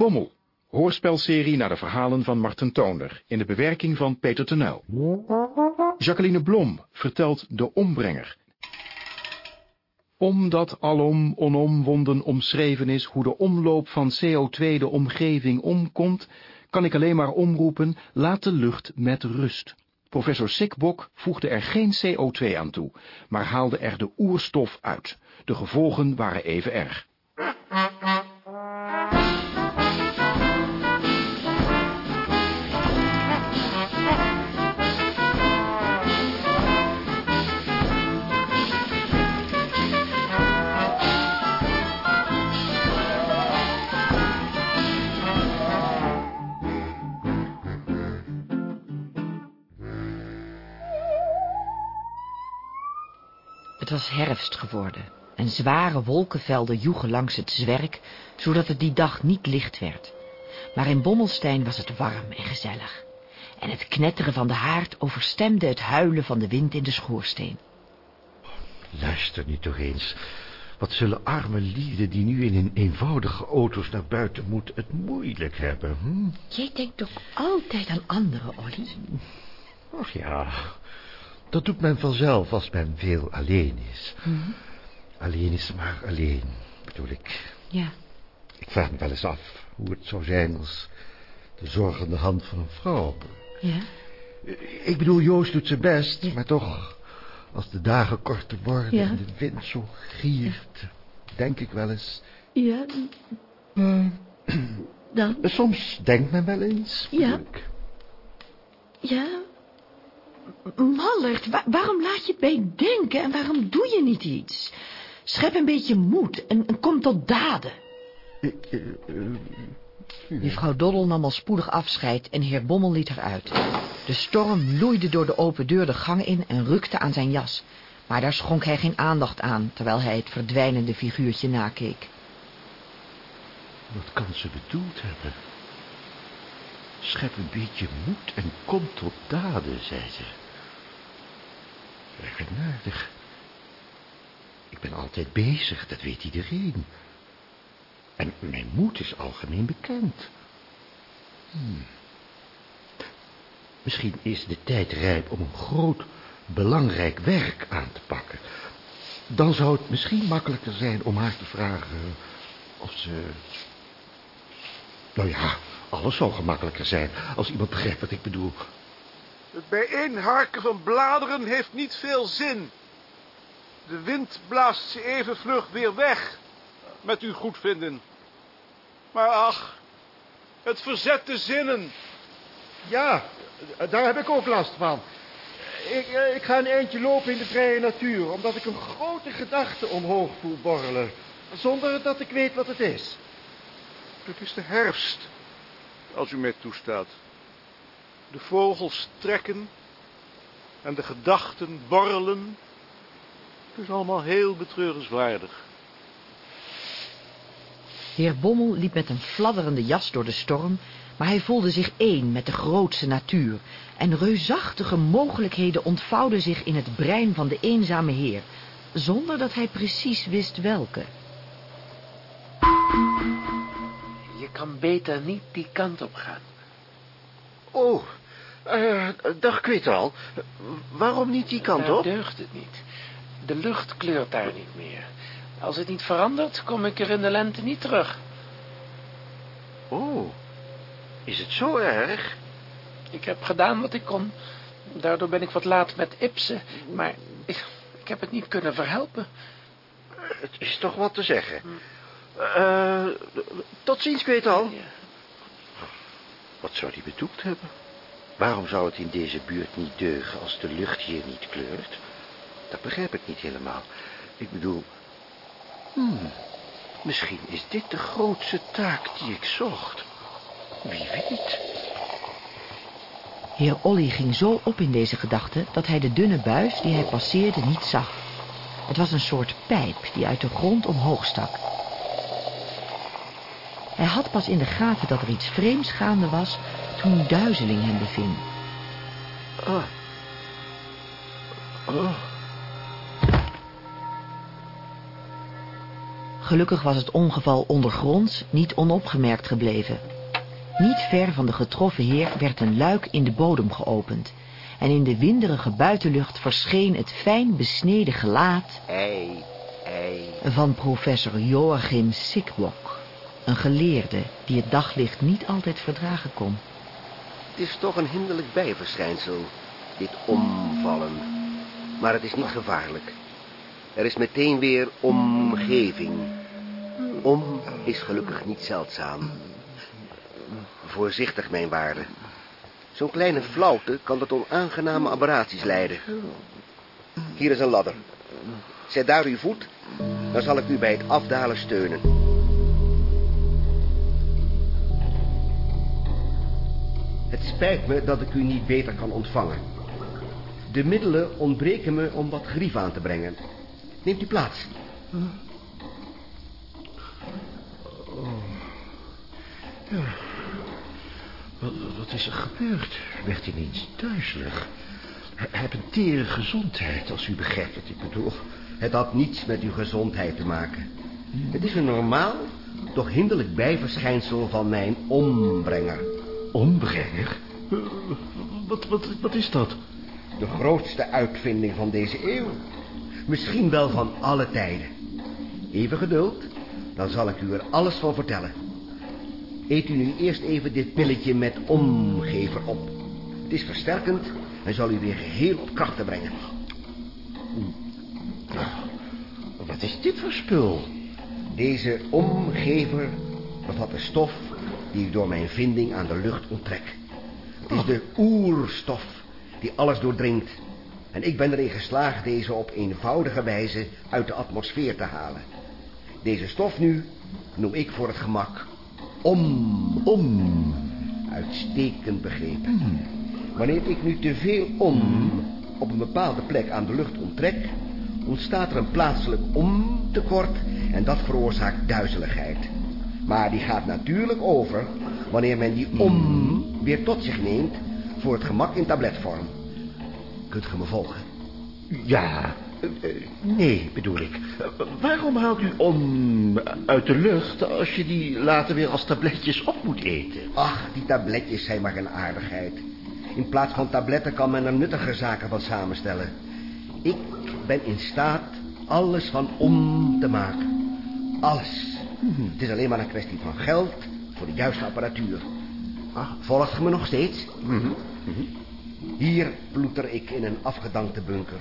Bommel, hoorspelserie naar de verhalen van Marten Toonder, in de bewerking van Peter Tenuil. Jacqueline Blom vertelt De Ombrenger. Omdat alom onomwonden omschreven is hoe de omloop van CO2 de omgeving omkomt, kan ik alleen maar omroepen, laat de lucht met rust. Professor Sikbok voegde er geen CO2 aan toe, maar haalde er de oerstof uit. De gevolgen waren even erg. Was herfst geworden en zware wolkenvelden joegen langs het zwerk, zodat het die dag niet licht werd. Maar in Bommelstein was het warm en gezellig. En het knetteren van de haard overstemde het huilen van de wind in de schoorsteen. Luister nu toch eens. Wat zullen arme lieden die nu in hun eenvoudige auto's naar buiten moeten het moeilijk hebben, hm? Jij denkt ook altijd aan anderen, Olly. Och ja, dat doet men vanzelf als men veel alleen is. Alleen is maar alleen, bedoel ik. Ja, Ik vraag me wel eens af hoe het zou zijn als de zorgende hand van een vrouw. ja. Ik bedoel, Joost doet zijn best, maar toch... als de dagen korter worden Ja. en de wind zo giert... denk ik wel eens... Ja, dan, Soms denkt men wel eens, Ja. ik. ja. Mallert, wa- waarom laat je het bij denken en waarom doe je niet iets? Schep een beetje moed en, en kom tot daden. Ik, eh, eh, Doddel nam al spoedig afscheid en heer Bommel liet haar uit. De storm loeide door de open deur de gang in en rukte aan zijn jas. Maar daar schonk hij geen aandacht aan, terwijl hij het verdwijnende figuurtje nakeek. wat kan ze bedoeld hebben? Schep een beetje moed en kom tot daden, zei ze. Eigenaardig. Ik ben altijd bezig, dat weet iedereen. En mijn moed is algemeen bekend. Hmm. Misschien is de tijd rijp om een groot, belangrijk werk aan te pakken. Dan zou het misschien makkelijker zijn om haar te vragen of ze... Nou ja, alles zou gemakkelijker zijn als iemand begrijpt wat ik bedoel. Het bijeenharken van bladeren heeft niet veel zin. De wind blaast ze even vlug weer weg, met uw goedvinden. Maar ach, het verzet de zinnen. Ja, daar heb ik ook last van. Ik, eh, ik ga een eindje lopen in de vrije natuur... omdat ik een grote gedachte omhoog voel borrelen... zonder dat ik weet wat het is. Het is de herfst, als u mij toestaat. De vogels trekken en de gedachten borrelen. Het is allemaal heel betreurenswaardig. Heer Bommel liep met een fladderende jas door de storm, maar hij voelde zich één met de grootse natuur. En reusachtige mogelijkheden ontvouwden zich in het brein van de eenzame heer, zonder dat hij precies wist welke. Je kan beter niet die kant op gaan. Oh, eh, dag, ik weet al. Waarom niet die kant Daar op? deugt het niet. De lucht kleurt daar niet meer. Als het niet verandert, kom ik er in de lente niet terug. Oh, is het zo erg? Ik heb gedaan wat ik kon. Daardoor ben ik wat laat met Ipsen. Maar ik, ik heb het niet kunnen verhelpen. Het is toch wat te zeggen. Eh, tot ziens, ik weet al. Ja. Wat zou die bedoeld hebben? Waarom zou het in deze buurt niet deugen als de lucht hier niet kleurt? Dat begrijp ik niet helemaal. Ik bedoel... Hmm, misschien is dit de grootste taak die ik zocht. Wie weet. Heer Olly ging zo op in deze gedachte dat hij de dunne buis die hij passeerde niet zag. Het was een soort pijp die uit de grond omhoog stak. Hij had pas in de gaten dat er iets vreemds gaande was toen duizeling hem beving. Ah. Oh. Gelukkig was het ongeval ondergronds niet onopgemerkt gebleven. Niet ver van de getroffen heer werd een luik in de bodem geopend. En in de winderige buitenlucht verscheen het fijn besneden gelaat Ei, ei. van professor Joachim Sikbok. Een geleerde die het daglicht niet altijd verdragen kon. Het is toch een hinderlijk bijverschijnsel, dit omvallen. Maar het is niet gevaarlijk. Er is meteen weer omgeving. Om is gelukkig niet zeldzaam. Voorzichtig, mijn waarde. Zo'n kleine flauwte kan tot onaangename aberraties leiden. Hier is een ladder. Zet daar uw voet, dan zal ik u bij het afdalen steunen. Het spijt me dat ik u niet beter kan ontvangen. De middelen ontbreken me om wat grief aan te brengen. Neemt u plaats. Wat, wat is er gebeurd? Werd ineens duizelig. Heeft een tere gezondheid, als u begrijpt wat ik bedoel. Het had niets met uw gezondheid te maken. Het is een normaal, toch hinderlijk bijverschijnsel van mijn ombrenger. Ombrenger? Wat, wat, wat is dat? De grootste uitvinding van deze eeuw. Misschien wel van alle tijden. Even geduld, dan zal ik u er alles van vertellen. Eet u nu eerst even dit pilletje met omgever op. Het is versterkend en zal u weer geheel op krachten brengen. Wat is dit voor spul? Deze omgever bevat de stof die ik door mijn vinding aan de lucht onttrek. Het is de oerstof die alles doordringt. En ik ben erin geslaagd deze op eenvoudige wijze uit de atmosfeer te halen. Deze stof nu noem ik voor het gemak om. Om. Uitstekend begrepen. Wanneer ik nu te veel om op een bepaalde plek aan de lucht onttrek, ontstaat er een plaatselijk omtekort en dat veroorzaakt duizeligheid. Maar die gaat natuurlijk over wanneer men die om weer tot zich neemt voor het gemak in tabletvorm. Kunt ge me volgen? Ja, nee, bedoel ik. Waarom haalt u om uit de lucht als je die later weer als tabletjes op moet eten? Ach, die tabletjes zijn maar een aardigheid. In plaats van tabletten kan men er nuttige zaken van samenstellen. Ik ben in staat alles van om te maken. Alles. Het is alleen maar een kwestie van geld voor de juiste apparatuur. Ah. Volgt ge me nog steeds? Hier ploeter ik in een afgedankte bunker.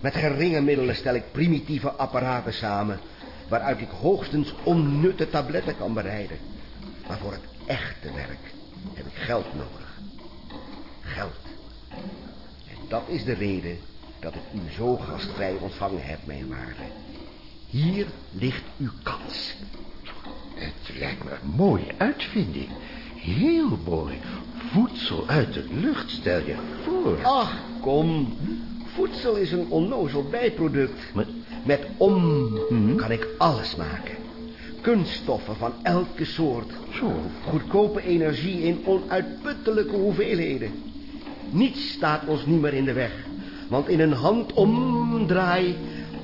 Met geringe middelen stel ik primitieve apparaten samen... waaruit ik hoogstens onnutte tabletten kan bereiden. Maar voor het echte werk heb ik geld nodig. Geld. En dat is de reden dat ik u zo gastvrij ontvangen heb, mijn waarde. Hier ligt uw kans. Het lijkt me een mooie uitvinding. Heel mooi. Voedsel uit de lucht, stel je voor. Ach, kom. Voedsel is een onnozel bijproduct. Met om kan ik alles maken. Kunststoffen van elke soort. Zo. Goedkope energie in onuitputtelijke hoeveelheden. Niets staat ons nu meer in de weg. Want in een handomdraai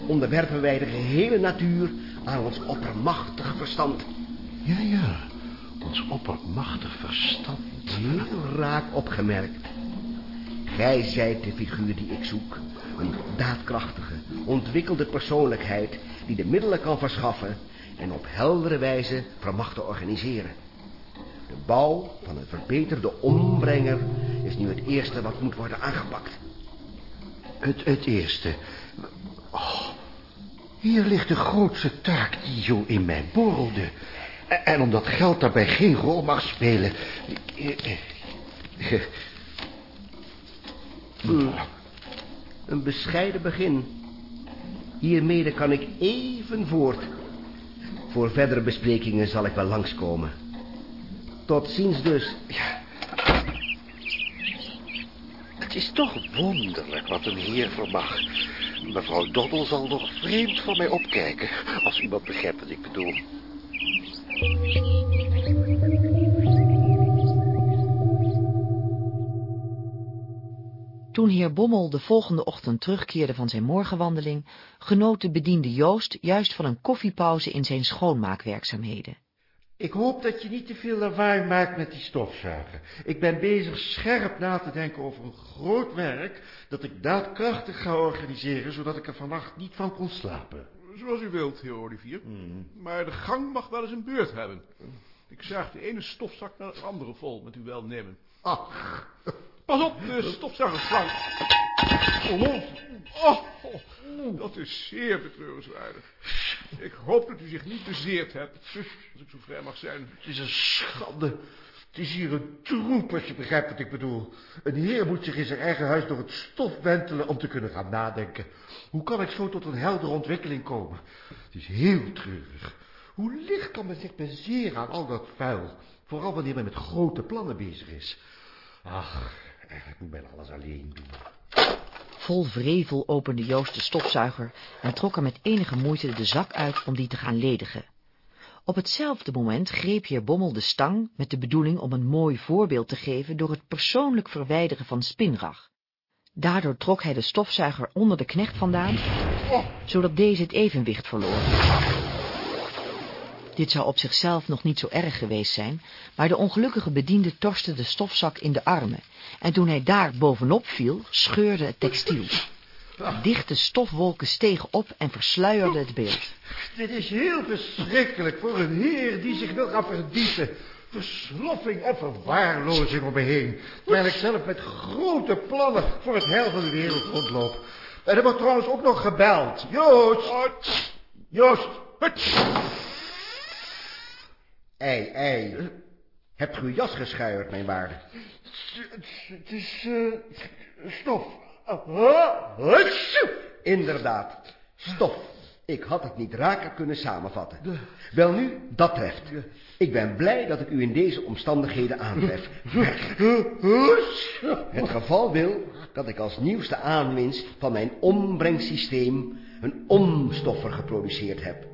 onderwerpen wij de gehele natuur aan ons oppermachtig verstand. Ja, ja. Ons oppermachtig verstand. Heel raak opgemerkt. Gij zijt de figuur die ik zoek. Een daadkrachtige, ontwikkelde persoonlijkheid... die de middelen kan verschaffen... en op heldere wijze vermag te organiseren. De bouw van een verbeterde ombrenger... is nu het eerste wat moet worden aangepakt. Het, het eerste. Oh, hier ligt de grootste taak die zo in mij borrelde. En, omdat geld daarbij geen rol mag spelen... eh, Een bescheiden begin. Hiermede kan ik even voort. Voor verdere besprekingen zal ik wel langskomen. Tot ziens dus. Ja. Het is toch wonderlijk wat een heer vermag. Mevrouw Doddel zal nog vreemd van mij opkijken... als iemand begrijpt wat ik bedoel. Toen heer Bommel de volgende ochtend terugkeerde van zijn morgenwandeling, genoot de bediende Joost juist van een koffiepauze in zijn schoonmaakwerkzaamheden. Ik hoop dat je niet te veel lawaai maakt met die stofzuiger. Ik ben bezig scherp na te denken over een groot werk dat ik daadkrachtig ga organiseren, zodat ik er vannacht niet van kon slapen. Zoals u wilt, heer Olivier. Maar de gang mag wel eens een beurt hebben. Ik zaag de ene stofzak naar de andere vol, met uw welnemen. Ach, Pas op, de stofzuigerslang. Oh, oh, oh, dat is zeer betreurenswaardig. Ik hoop dat u zich niet bezeerd hebt, als ik zo vrij mag zijn. het is een schande. Het is hier een troep, als je begrijpt wat ik bedoel. Een heer moet zich in zijn eigen huis door het stof wentelen om te kunnen gaan nadenken. Hoe kan ik zo tot een heldere ontwikkeling komen? Het is heel treurig. Hoe licht kan men zich bezeren aan al dat vuil? Vooral wanneer men met grote plannen bezig is. Ach, eigenlijk moet men alles alleen doen. Vol vrevel opende Joost de stofzuiger en trok er met enige moeite de zak uit om die te gaan ledigen. Op hetzelfde moment greep heer Bommel de stang met de bedoeling om een mooi voorbeeld te geven door het persoonlijk verwijderen van spinrag. Daardoor trok hij de stofzuiger onder de knecht vandaan, zodat deze het evenwicht verloor. Dit zou op zichzelf nog niet zo erg geweest zijn, maar de ongelukkige bediende torste de stofzak in de armen, en toen hij daar bovenop viel, scheurde het textiel. Dichte stofwolken stegen op en versluierden het beeld. Dit is heel verschrikkelijk voor een heer die zich wil gaan verdiepen. Versloffing en verwaarlozing om me heen. Terwijl ik zelf met grote plannen voor het heil van de wereld rondloop. En er wordt trouwens ook nog gebeld. Joost! Joost! Ei, ei. Hebt u uw jas geschuierd, mijn waarde? Het is uh, stof. Inderdaad, stof. Ik had het niet raker kunnen samenvatten. Wel nu, dat treft. Ik ben blij dat ik u in deze omstandigheden aantref. Het geval wil dat ik als nieuwste aanwinst van mijn ombrengsysteem een omstoffer geproduceerd heb.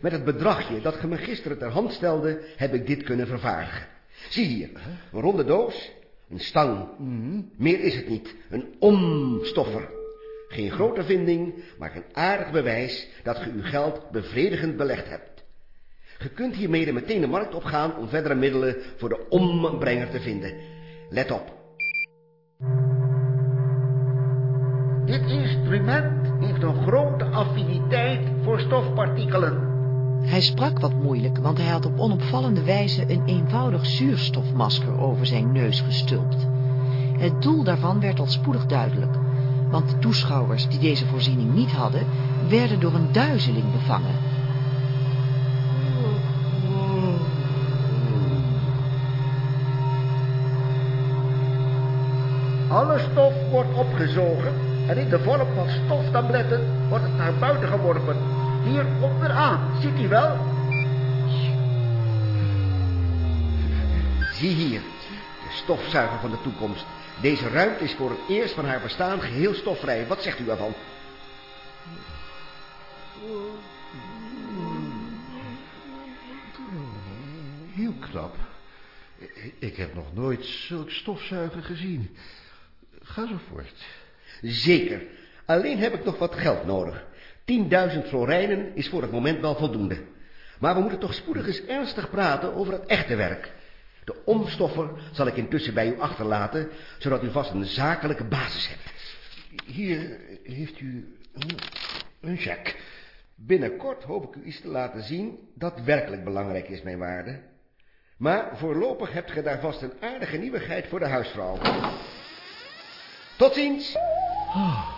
Met het bedragje dat ge me gisteren ter hand stelde, heb ik dit kunnen vervaardigen. Zie hier, een ronde doos, een stang. Meer is het niet, een omstoffer. Geen grote vinding, maar een aardig bewijs dat ge uw geld bevredigend belegd hebt. Je kunt hiermede meteen de markt opgaan om verdere middelen voor de ombrenger te vinden. Let op. Dit instrument heeft een grote affiniteit voor stofpartikelen. Hij sprak wat moeilijk, want hij had op onopvallende wijze een eenvoudig zuurstofmasker over zijn neus gestulpt. Het doel daarvan werd al spoedig duidelijk, want de toeschouwers die deze voorziening niet hadden, werden door een duizeling bevangen. Alle stof wordt opgezogen en in de vorm van stoftabletten wordt het naar buiten geworpen. Hier onderaan, ziet u wel? Zie hier, de stofzuiger van de toekomst. Deze ruimte is voor het eerst van haar bestaan geheel stofvrij. Wat zegt u ervan? Heel knap. Ik heb nog nooit zulk stofzuiger gezien. Ga zo voort. Zeker. Alleen heb ik nog wat geld nodig. 10.000 florijnen is voor het moment wel voldoende. Maar we moeten toch spoedig eens ernstig praten over het echte werk. De omstoffer zal ik intussen bij u achterlaten, zodat u vast een zakelijke basis hebt. Hier heeft u een cheque. Binnenkort hoop ik u iets te laten zien dat werkelijk belangrijk is, mijn waarde. Maar voorlopig hebt ge daar vast een aardige nieuwigheid voor de huisvrouw. Tot ziens. Oh.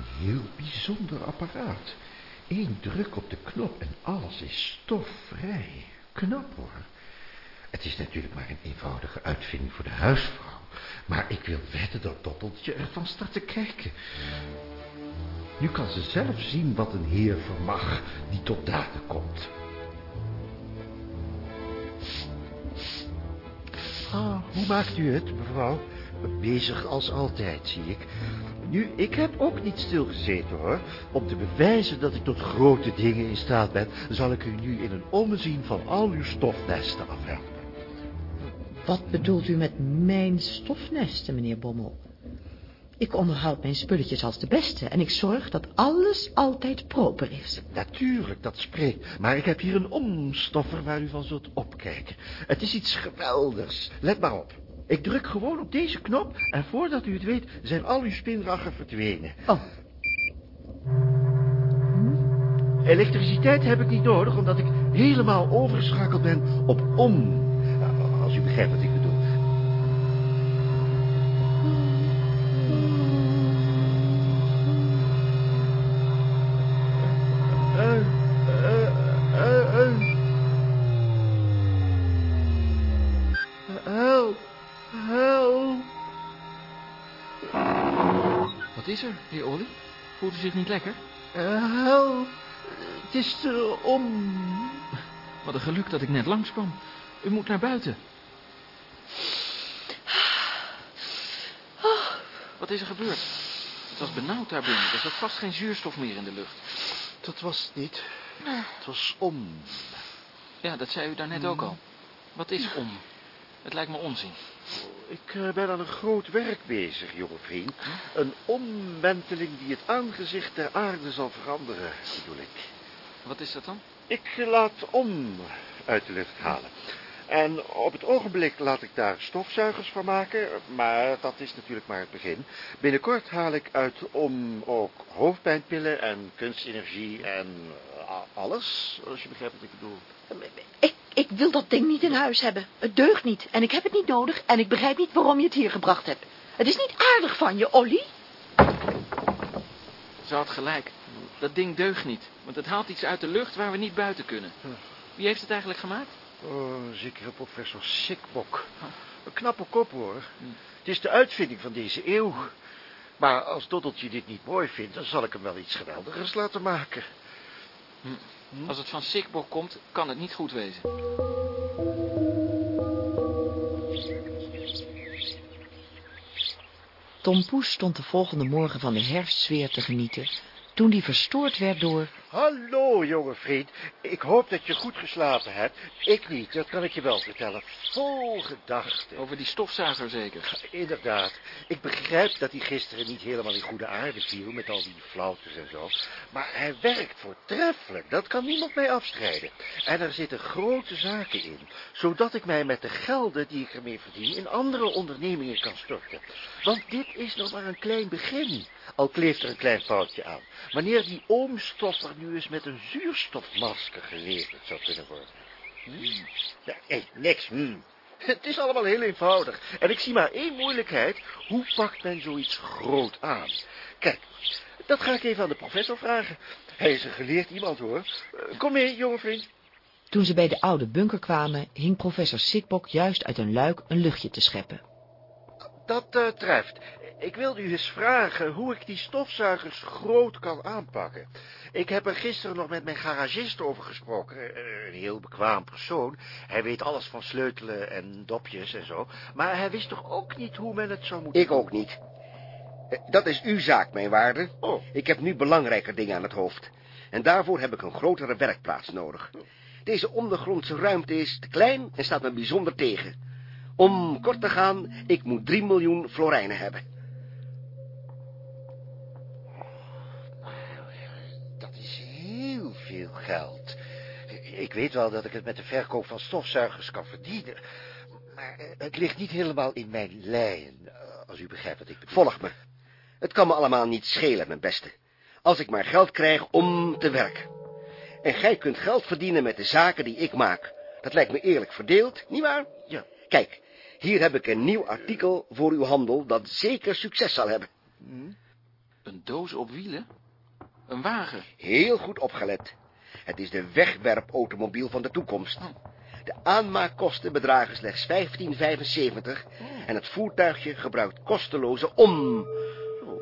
Een heel bijzonder apparaat. Eén druk op de knop en alles is stofvrij. Knap hoor. Het is natuurlijk maar een eenvoudige uitvinding voor de huisvrouw. Maar ik wil wedden dat Dotteltje ervan staat te kijken. Nu kan ze zelf zien wat een heer vermag die tot daden komt. Ah, hoe maakt u het, mevrouw? Bezig als altijd, zie ik. Nu, ik heb ook niet stilgezeten, hoor. Om te bewijzen dat ik tot grote dingen in staat ben... zal ik u nu in een ommezien van al uw stofnesten afhelpen. Wat bedoelt u met mijn stofnesten, meneer Bommel? Ik onderhoud mijn spulletjes als de beste en ik zorg dat alles altijd proper is. Natuurlijk, dat spreekt. Maar ik heb hier een omstoffer waar u van zult opkijken. Het is iets geweldigs. Let maar op. Ik druk gewoon op deze knop en voordat u het weet zijn al uw spinraggen verdwenen. Oh, Elektriciteit heb ik niet nodig omdat ik helemaal overgeschakeld ben op om. Als u begrijpt wat ik bedoel. Olly? Voelt u zich niet lekker? Help. Het is eh, om. Wat een geluk dat ik net langskwam. U moet naar buiten. Wat is er gebeurd? Het was benauwd daar binnen. Er zat vast geen zuurstof meer in de lucht. Dat was het niet. Het was om. Ja, dat zei u daarnet ook al. Wat is om? Het lijkt me onzin. Ik eh, ben aan een groot werk bezig, jonge vriend. Een omwenteling die het aangezicht der aarde zal veranderen, bedoel ik. Wat is dat dan? Ik laat om uit de lucht halen. En op het ogenblik laat ik daar stofzuigers van maken, maar dat is natuurlijk maar het begin. Binnenkort haal ik uit om ook hoofdpijnpillen en kunstenergie en eh, alles, als je begrijpt wat ik bedoel. Ik, ik wil dat ding niet in huis hebben. Het deugt niet en ik heb het niet nodig en ik begrijp niet waarom je het hier gebracht hebt. Het is niet aardig van je, Olly. Ze had gelijk. Dat ding deugt niet, want het haalt iets uit de lucht waar we niet buiten kunnen. Wie heeft het eigenlijk gemaakt? Oh, zekere professor Sikbok. Een knappe kop, hoor. Het is de uitvinding van deze eeuw. Maar als Doddeltje dit niet mooi vindt, dan zal ik hem wel iets geweldigers laten maken. Als het van Sikbok komt, kan het niet goed wezen. Tom Poes stond de volgende morgen van de herfstsfeer te genieten... toen die verstoord werd door... Hallo, jonge vriend. Ik hoop dat je goed geslapen hebt. Ik niet, dat kan ik je wel vertellen. Vol gedachten. Over die stofzuiger zeker. Inderdaad. Ik begrijp dat hij gisteren niet helemaal in goede aarde viel... met al die flauwtes en zo. Maar hij werkt voortreffelijk. Dat kan niemand mij afstrijden. En er zitten grote zaken in. Zodat ik mij met de gelden die ik ermee verdien... in andere ondernemingen kan storten. Want dit is nog maar een klein begin. Al kleeft er een klein foutje aan. Wanneer die oomstoffer nu eens met een zuurstofmasker geleverd zou kunnen worden. Hmm. Ja, hé, niks. Hmm. Het is allemaal heel eenvoudig. En ik zie maar één moeilijkheid. Hoe pakt men zoiets groot aan? Kijk, dat ga ik even aan de professor vragen. Hij is een geleerd iemand, hoor. Eh, Kom mee, jonge vriend. Toen ze bij de oude bunker kwamen... hing professor Sikbok juist uit een luik een luchtje te scheppen. Dat eh, treft. Ik wilde u eens vragen hoe ik die stofzuigers groot kan aanpakken. Ik heb er gisteren nog met mijn garagist over gesproken. Eh, Een heel bekwaam persoon. Hij weet alles van sleutelen en dopjes en zo. Maar hij wist toch ook niet hoe men het zou moeten Ik ook niet. Eh, Dat is uw zaak, mijn waarde. Oh. Ik heb nu belangrijker dingen aan het hoofd. En daarvoor heb ik een grotere werkplaats nodig. Deze ondergrondse ruimte is te klein en staat me bijzonder tegen. Om kort te gaan, ik moet 3 miljoen florijnen hebben. Geld. Ik weet wel dat ik het met de verkoop van stofzuigers kan verdienen. Maar het ligt niet helemaal in mijn lijn, als u begrijpt wat ik bedoel. Volg me. Het kan me allemaal niet schelen, mijn beste. Als ik maar geld krijg om te werken. En gij kunt geld verdienen met de zaken die ik maak. Dat lijkt me eerlijk verdeeld, nietwaar? Ja. Kijk, hier heb ik een nieuw artikel voor uw handel dat zeker succes zal hebben. Een doos op wielen? Een wagen? Heel goed opgelet. Het is de wegwerpautomobiel van de toekomst. De aanmaakkosten bedragen slechts 15,75 en het voertuigje gebruikt kosteloze om,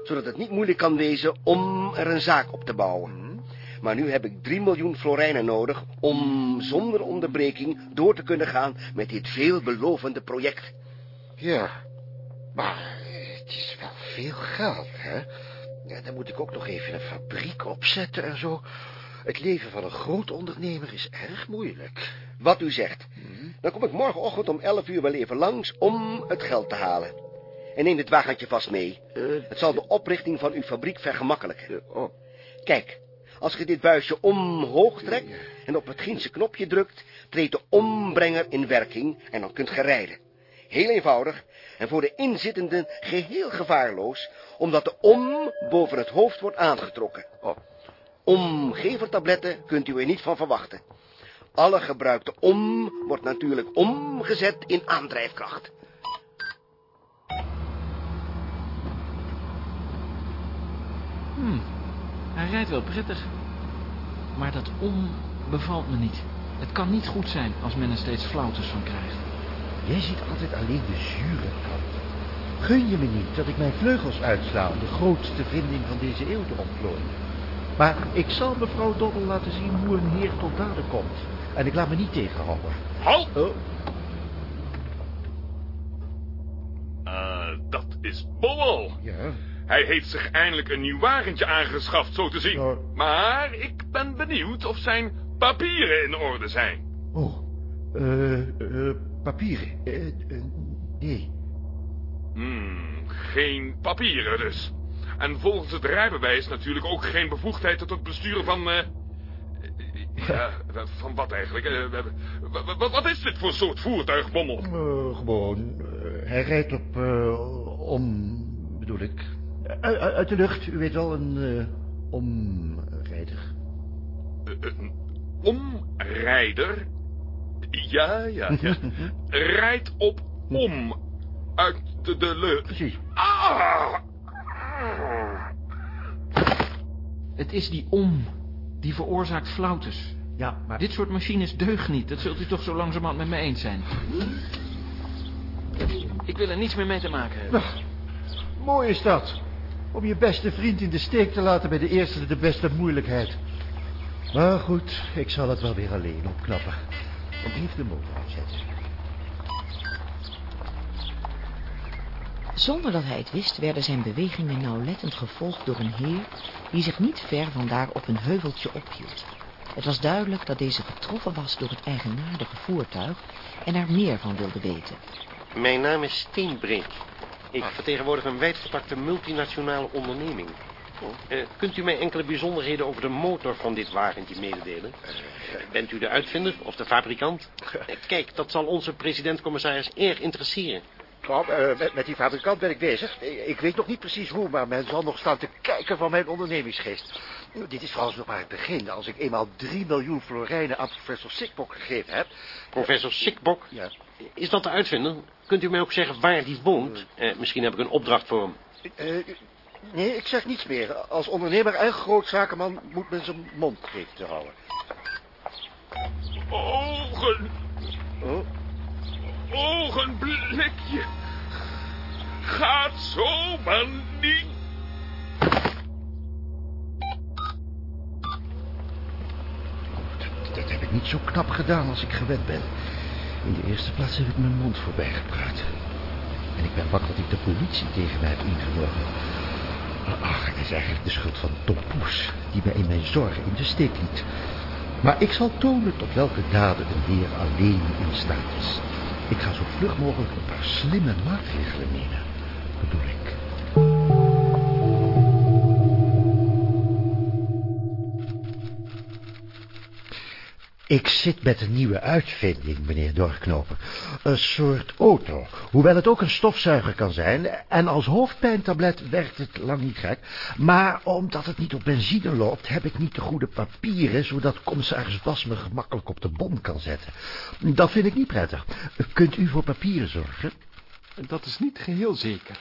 zodat het niet moeilijk kan wezen om er een zaak op te bouwen. Maar nu heb ik 3 miljoen florijnen nodig om zonder onderbreking door te kunnen gaan met dit veelbelovende project. Ja, maar het is wel veel geld, hè? Ja, dan moet ik ook nog even een fabriek opzetten en zo. Het leven van een groot ondernemer is erg moeilijk. Wat u zegt. Dan kom ik morgenochtend om 11 uur wel even langs om het geld te halen. En neem dit wagentje vast mee. Het zal de oprichting van uw fabriek vergemakkelijken. oh, Kijk, als je dit buisje omhoog trekt en op het ginse knopje drukt, treedt de ombrenger in werking en dan kunt je rijden. Heel eenvoudig en voor de inzittenden geheel gevaarloos, omdat de om boven het hoofd wordt aangetrokken. Omgevertabletten kunt u er niet van verwachten. Alle gebruikte om wordt natuurlijk omgezet in aandrijfkracht. Hmm, hij rijdt wel prettig. Maar dat om bevalt me niet. Het kan niet goed zijn als men er steeds flauwtes van krijgt. Jij ziet altijd alleen de zure kant. Gun je me niet dat ik mijn vleugels uitsla om de grootste vinding van deze eeuw te ontplooien. Maar ik zal mevrouw Doddel laten zien hoe een heer tot daden komt. En ik laat me niet tegenhouden. Halt! Oh, Ah, dat is Bommel. ja. Hij heeft zich eindelijk een nieuw wagentje aangeschaft, zo te zien. Maar ik ben benieuwd of zijn papieren in orde zijn. Oh, eh, eh, papieren. Eh, eh, nee. Hmm, geen papieren dus. En volgens het rijbewijs natuurlijk ook geen bevoegdheid tot het besturen van... eh, ja, van wat eigenlijk? Eh, wa- wa- wat is dit voor soort voertuig, Bommel? Eh, gewoon, hij rijdt op, eh, om, bedoel ik. Uit- de lucht, u weet wel, een omrijder. Een omrijder? Ja, ja, ja. Rijdt op om. Uit de, de lucht. Precies. Ah! Het is die om. Die veroorzaakt flauwtes. Ja, maar... Dit soort machines deugen niet. Dat zult u toch zo langzamerhand met me eens zijn. Ik wil er niets meer mee te maken hebben. Nou, mooi is dat. Om je beste vriend in de steek te laten bij de eerste de beste moeilijkheid. Maar goed, ik zal het wel weer alleen opknappen. Want even de motor uitzetten. Zonder dat hij het wist, werden zijn bewegingen nauwlettend gevolgd door een heer die zich niet ver van daar op een heuveltje ophield. Het was duidelijk dat deze getroffen was door het eigenaardige voertuig en er meer van wilde weten. Mijn naam is Steenbreek. Ik vertegenwoordig een wijdverstakte multinationale onderneming. Eh, kunt u mij enkele bijzonderheden over de motor van dit wagentje mededelen? Eh, bent u de uitvinder of de fabrikant? Eh, kijk, dat zal onze president-commissaris erg interesseren. Nou, eh, met, met die fabrikant ben ik bezig. Ik, ik weet nog niet precies hoe, maar men zal nog staan te kijken van mijn ondernemingsgeest. Dit is trouwens nog maar het begin. Als ik eenmaal 3 miljoen florijnen aan professor Sikbok gegeven heb... Professor Sikbok, Ja. is dat de uitvinder? Kunt u mij ook zeggen waar die woont? Eh, misschien heb ik een opdracht voor hem. Eh, nee, ik zeg niets meer. Als ondernemer en grootzakenman moet men zijn mond weten te houden. Ogen, Oh, ogenblikje. Gaat zo maar niet. dat, heb ik niet zo knap gedaan als ik gewend ben. In de eerste plaats heb ik mijn mond voorbij gepraat. En ik ben bang dat ik de politie tegen mij heb ingenomen. Ach, het is eigenlijk de schuld van Tom Poes, die mij in mijn zorgen in de steek liet. Maar ik zal tonen tot welke daden een heer alleen in staat is. Ik ga zo vlug mogelijk een paar slimme maatregelen nemen, bedoel ik. Ik zit met een nieuwe uitvinding, meneer Dorknoper. Een soort auto. Hoewel het ook een stofzuiger kan zijn. En als hoofdpijntablet werkt het lang niet gek. Maar omdat het niet op benzine loopt, heb ik niet de goede papieren... zodat commissaris Bas me gemakkelijk op de bom kan zetten. Dat vind ik niet prettig. Kunt u voor papieren zorgen? Dat is niet geheel zeker.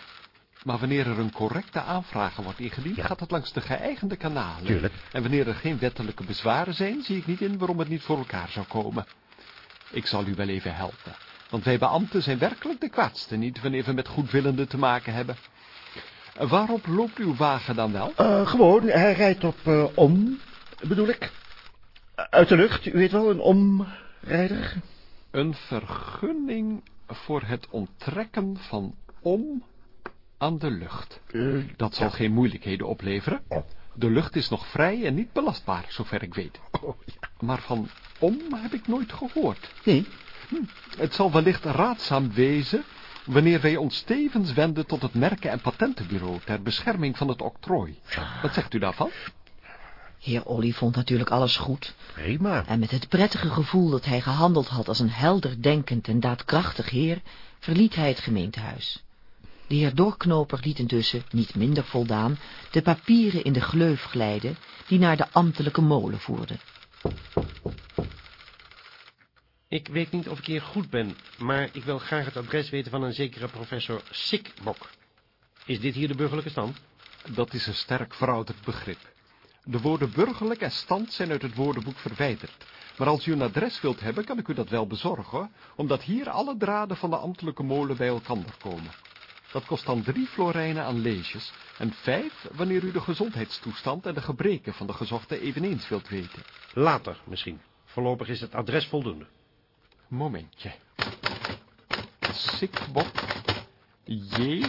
Maar wanneer er een correcte aanvraag wordt ingediend, Ja. gaat het langs de geëigende kanalen. Tuurlijk. En wanneer er geen wettelijke bezwaren zijn, zie ik niet in waarom het niet voor elkaar zou komen. Ik zal u wel even helpen. Want wij beambten zijn werkelijk de kwaadste niet, wanneer we met goedwillenden te maken hebben. Eh, Waarop loopt uw wagen dan wel? Eh, gewoon, hij rijdt op eh, om, bedoel ik. Uit de lucht, u weet wel, een omrijder. Een vergunning voor het onttrekken van om aan de lucht. Eh, Dat zal geen moeilijkheden opleveren. Oh. De lucht is nog vrij en niet belastbaar, zover ik weet. oh. Maar van om heb ik nooit gehoord. Nee, Hm, het zal wellicht raadzaam wezen wanneer wij ons tevens wenden tot het merken- en patentenbureau ter bescherming van het octrooi. Wat zegt u daarvan? Heer Olly vond natuurlijk alles goed. Prima. En met het prettige gevoel dat hij gehandeld had als een helder denkend en daadkrachtig heer, verliet hij het gemeentehuis. De heer Doorknoper liet intussen, niet minder voldaan, de papieren in de gleuf glijden die naar de ambtelijke molen voerden. Ik weet niet of ik hier goed ben, maar ik wil graag het adres weten van een zekere professor Sikbok. Is dit hier de burgerlijke stand? Dat is een sterk verouderd begrip. De woorden burgerlijk en stand zijn uit het woordenboek verwijderd. Maar als u een adres wilt hebben, kan ik u dat wel bezorgen, omdat hier alle draden van de ambtelijke molen bij elkaar komen. Dat kost dan drie florijnen aan leesjes en vijf wanneer u de gezondheidstoestand en de gebreken van de gezochte eveneens wilt weten. Later misschien. Voorlopig is het adres voldoende. Momentje. Sikbok J.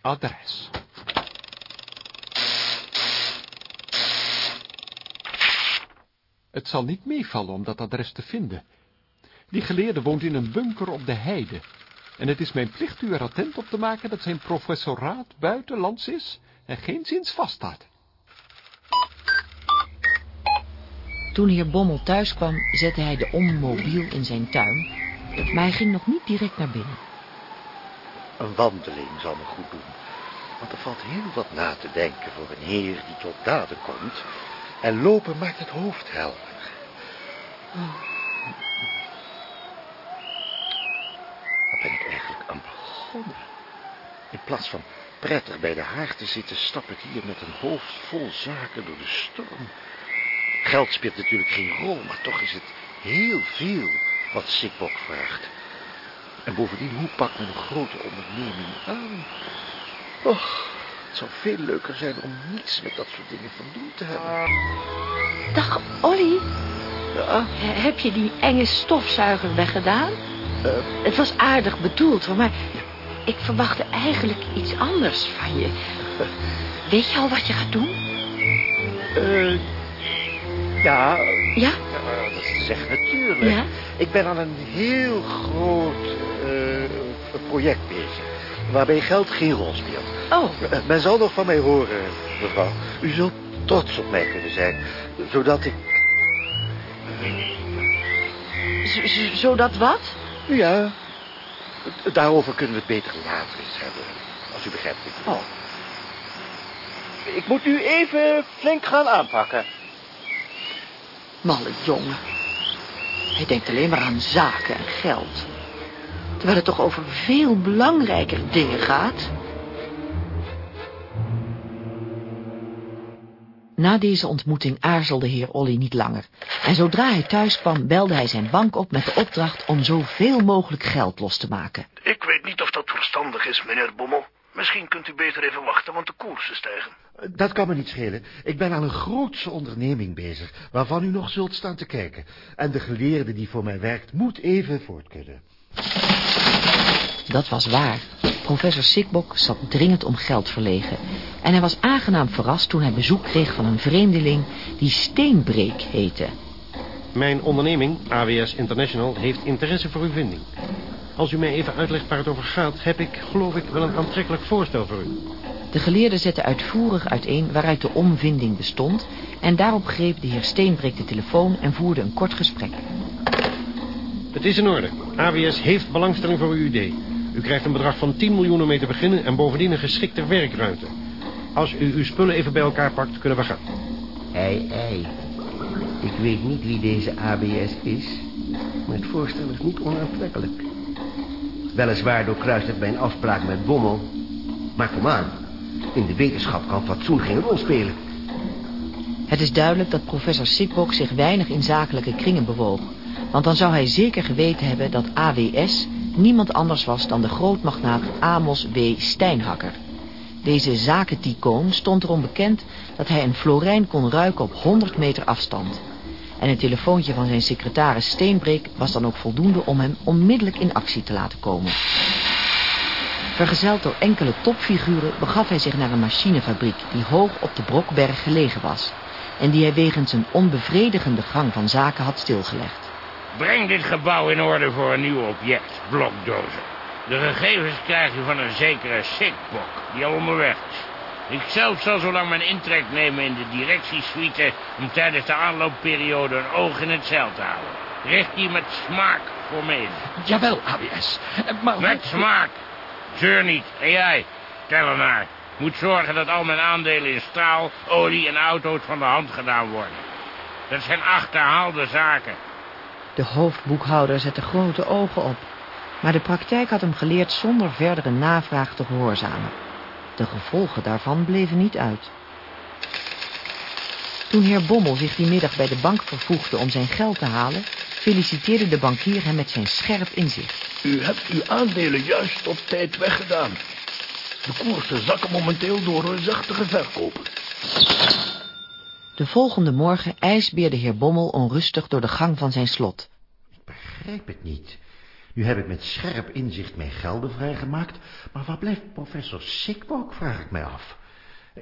Adres. Het zal niet meevallen om dat adres te vinden. Die geleerde woont in een bunker op de heide. En het is mijn plicht u er attent op te maken dat zijn professoraat buitenlands is en geen zins vaststaat. Toen heer Bommel thuis kwam, zette hij de ommobiel in zijn tuin, maar hij ging nog niet direct naar binnen. Een wandeling zal me goed doen. Want er valt heel wat na te denken voor een heer die tot daden komt. En lopen maakt het hoofd helder. Waar ben ik eigenlijk aan begonnen? In plaats van prettig bij de haard te zitten, stap ik hier met een hoofd vol zaken door de storm. Geld speelt natuurlijk geen rol, maar toch is het heel veel wat Sikbok vraagt. En bovendien, hoe pakt men een grote onderneming aan? Och, het zou veel leuker zijn om niets met dat soort dingen van doen te hebben. Dag, Olly. Ja, Heb je die enge stofzuiger weggedaan? eh, Het was aardig bedoeld, maar ik verwachtte eigenlijk iets anders van je. Weet je al wat je gaat doen? eh, ja, Ja? ja, dat is zeggen natuurlijk. Ja? Ik ben aan een heel groot eh, project bezig, waarbij geld geen rol speelt. Oh, Eh, Men zal nog van mij horen, mevrouw. U zult trots op mij kunnen zijn, zodat ik... z- z- zodat wat? Ja, daarover kunnen we het beter later eens hebben, als u begrijpt. ik. Oh. Ik moet u even flink gaan aanpakken. Malle jongen. Hij denkt alleen maar aan zaken en geld. Terwijl het toch over veel belangrijker dingen gaat. Na deze ontmoeting aarzelde heer Olly niet langer. En zodra hij thuis kwam, belde hij zijn bank op met de opdracht om zoveel mogelijk geld los te maken. Ik weet niet of dat verstandig is, meneer Bommel. Misschien kunt u beter even wachten, want de koersen stijgen. Dat kan me niet schelen. Ik ben aan een grootse onderneming bezig, waarvan u nog zult staan te kijken. En de geleerde die voor mij werkt, moet even voort kunnen. Dat was waar. Professor Sikbok zat dringend om geld verlegen. En hij was aangenaam verrast toen hij bezoek kreeg van een vreemdeling die Steenbreek heette. Mijn onderneming, AWS International, heeft interesse voor uw vinding. Als u mij even uitlegt waar het over gaat, heb ik, geloof ik, wel een aantrekkelijk voorstel voor u. De geleerde zette uitvoerig uiteen waaruit de omvinding bestond... en daarop greep de heer Steenbreek de telefoon en voerde een kort gesprek. Het is in orde. AWS heeft belangstelling voor uw idee. U krijgt een bedrag van 10 miljoen om mee te beginnen en bovendien een geschikte werkruimte. Als u uw spullen even bij elkaar pakt, kunnen we gaan. Ei, ei. Ik weet niet wie deze ABS is, maar het voorstel is niet onaantrekkelijk. Weliswaar doorkruist het mijn afspraak met Bommel, maar kom aan. In de wetenschap kan fatsoen geen rol spelen. Het is duidelijk dat professor Sikbok zich weinig in zakelijke kringen bewoog. Want dan zou hij zeker geweten hebben dat AWS niemand anders was dan de grootmagnaat Amos W. Steinhakker. Deze zakentycoon stond erom bekend dat hij een florijn kon ruiken op 100 meter afstand. En het telefoontje van zijn secretaris Steenbreek was dan ook voldoende om hem onmiddellijk in actie te laten komen. Vergezeld door enkele topfiguren begaf hij zich naar een machinefabriek die hoog op de Brokberg gelegen was en die hij wegens een onbevredigende gang van zaken had stilgelegd. Breng dit gebouw in orde voor een nieuw object, blokdozen. De gegevens krijg je van een zekere Sikbok, die al onderweg is. Ik zelf zal zo lang mijn intrek nemen in de directiesuite... om tijdens de aanloopperiode een oog in het zeil te houden. Richt die met smaak voor me in. Jawel, ABS. Maar... Met smaak. Zeur niet. En jij, tellenaar, moet zorgen dat al mijn aandelen in staal, olie en auto's van de hand gedaan worden. Dat zijn achterhaalde zaken. De hoofdboekhouder zette grote ogen op. Maar de praktijk had hem geleerd zonder verdere navraag te gehoorzamen. De gevolgen daarvan bleven niet uit. Toen heer Bommel zich die middag bij de bank vervoegde om zijn geld te halen... feliciteerde de bankier hem met zijn scherp inzicht. U hebt uw aandelen juist op tijd weggedaan. De koersen zakken momenteel door een zachtige verkopen. De volgende morgen ijsbeerde heer Bommel onrustig door de gang van zijn slot. Ik begrijp het niet. Nu heb ik met scherp inzicht mijn gelden vrijgemaakt, maar waar blijft professor Sikbok, vraag ik mij af.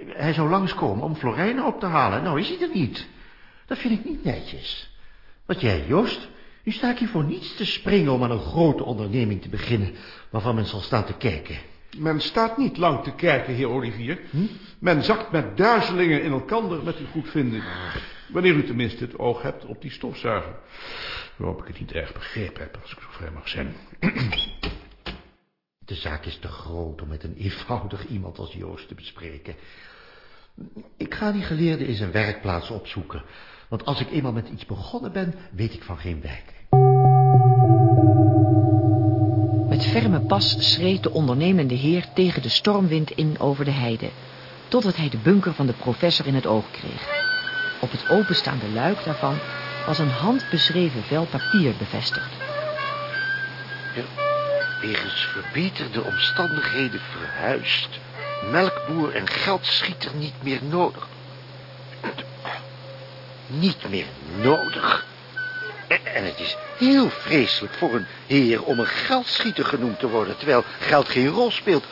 Hij zou langskomen om Florijnen op te halen, nou is hij er niet. Dat vind ik niet netjes. Wat jij, Joost, nu sta ik hier voor niets te springen om aan een grote onderneming te beginnen, waarvan men zal staan te kijken. Men staat niet lang te kijken, heer Olivier. Men zakt met duizelingen in elkander met uw goedvinden. Wanneer u tenminste het oog hebt op die stofzuiger. Waarop ik het niet erg begrepen heb, als ik zo vrij mag zijn. De zaak is te groot om met een eenvoudig iemand als Joost te bespreken. Ik ga die geleerde in zijn werkplaats opzoeken. Want als ik eenmaal met iets begonnen ben, weet ik van geen wijk. Met ferme pas schreed de ondernemende heer tegen de stormwind in over de heide, totdat hij de bunker van de professor in het oog kreeg. Op het openstaande luik daarvan was een handbeschreven vel papier bevestigd. Ja, wegens verbeterde omstandigheden verhuisd. Melkboer en geldschieter niet meer nodig. Niet meer nodig? En, en het is heel vreselijk voor een heer om een geldschieter genoemd te worden... terwijl geld geen rol speelt.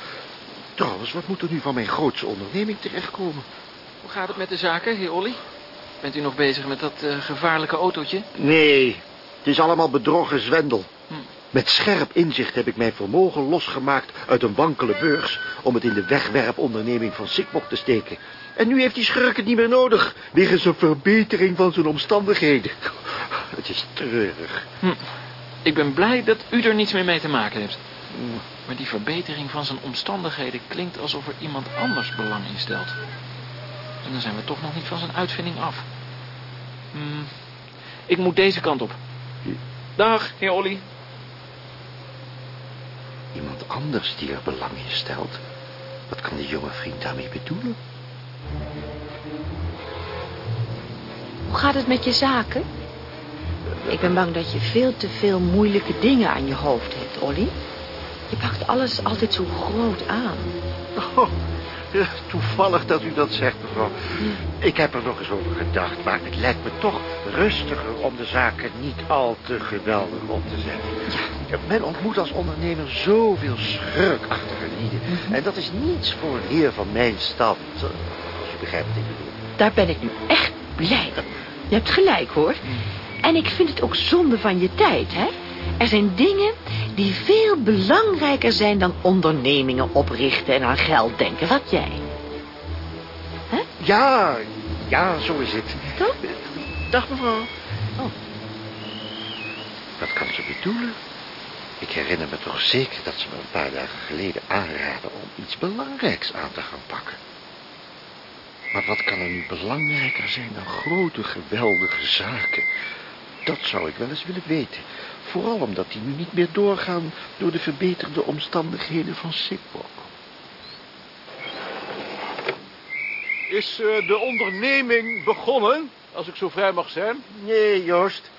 Trouwens, wat moet er nu van mijn grootste onderneming terechtkomen? Hoe gaat het met de zaken, heer Olly? Bent u nog bezig met dat uh, gevaarlijke autootje? Nee, het is allemaal bedrog zwendel. Hm. Met scherp inzicht heb ik mijn vermogen losgemaakt uit een wankele beurs... om het in de wegwerponderneming van Sikbok te steken. En nu heeft die schurk het niet meer nodig... wegens een verbetering van zijn omstandigheden. Het is treurig. Hm. Ik ben blij dat u er niets meer mee te maken hebt. Maar die verbetering van zijn omstandigheden klinkt alsof er iemand anders belang in stelt. En dan zijn we toch nog niet van zijn uitvinding af. Hmm. Ik moet deze kant op. Dag, heer Olly. Iemand anders die er belang in stelt? Wat kan die jonge vriend daarmee bedoelen? Hoe gaat het met je zaken? Ik ben bang dat je veel te veel moeilijke dingen aan je hoofd hebt, Olly. Je pakt alles altijd zo groot aan. Oh, toevallig dat u dat zegt, mevrouw. Ik heb er nog eens over gedacht, maar het lijkt me toch rustiger om de zaken niet al te geweldig op te zetten. Ja. Men ontmoet als ondernemer zoveel schurkachtige lieden. En dat is niets voor een heer van mijn stand, als u begrijpt wat ik bedoel. Daar ben ik nu echt blij. Je hebt gelijk, hoor. En ik vind het ook zonde van je tijd, hè? Er zijn dingen die veel belangrijker zijn dan ondernemingen oprichten en aan geld denken. Wat jij? Ja, ja, zo is het. Toch? Dag, mevrouw. Oh. Wat kan ze bedoelen? Ik herinner me toch zeker dat ze me een paar dagen geleden aanraden om iets belangrijks aan te gaan pakken. Maar wat kan er nu belangrijker zijn dan grote, geweldige zaken? Dat zou ik wel eens willen weten. Vooral omdat die nu niet meer doorgaan door de verbeterde omstandigheden van Sikbok. Is uh, de onderneming begonnen, als ik zo vrij mag zijn? Nee, Joost.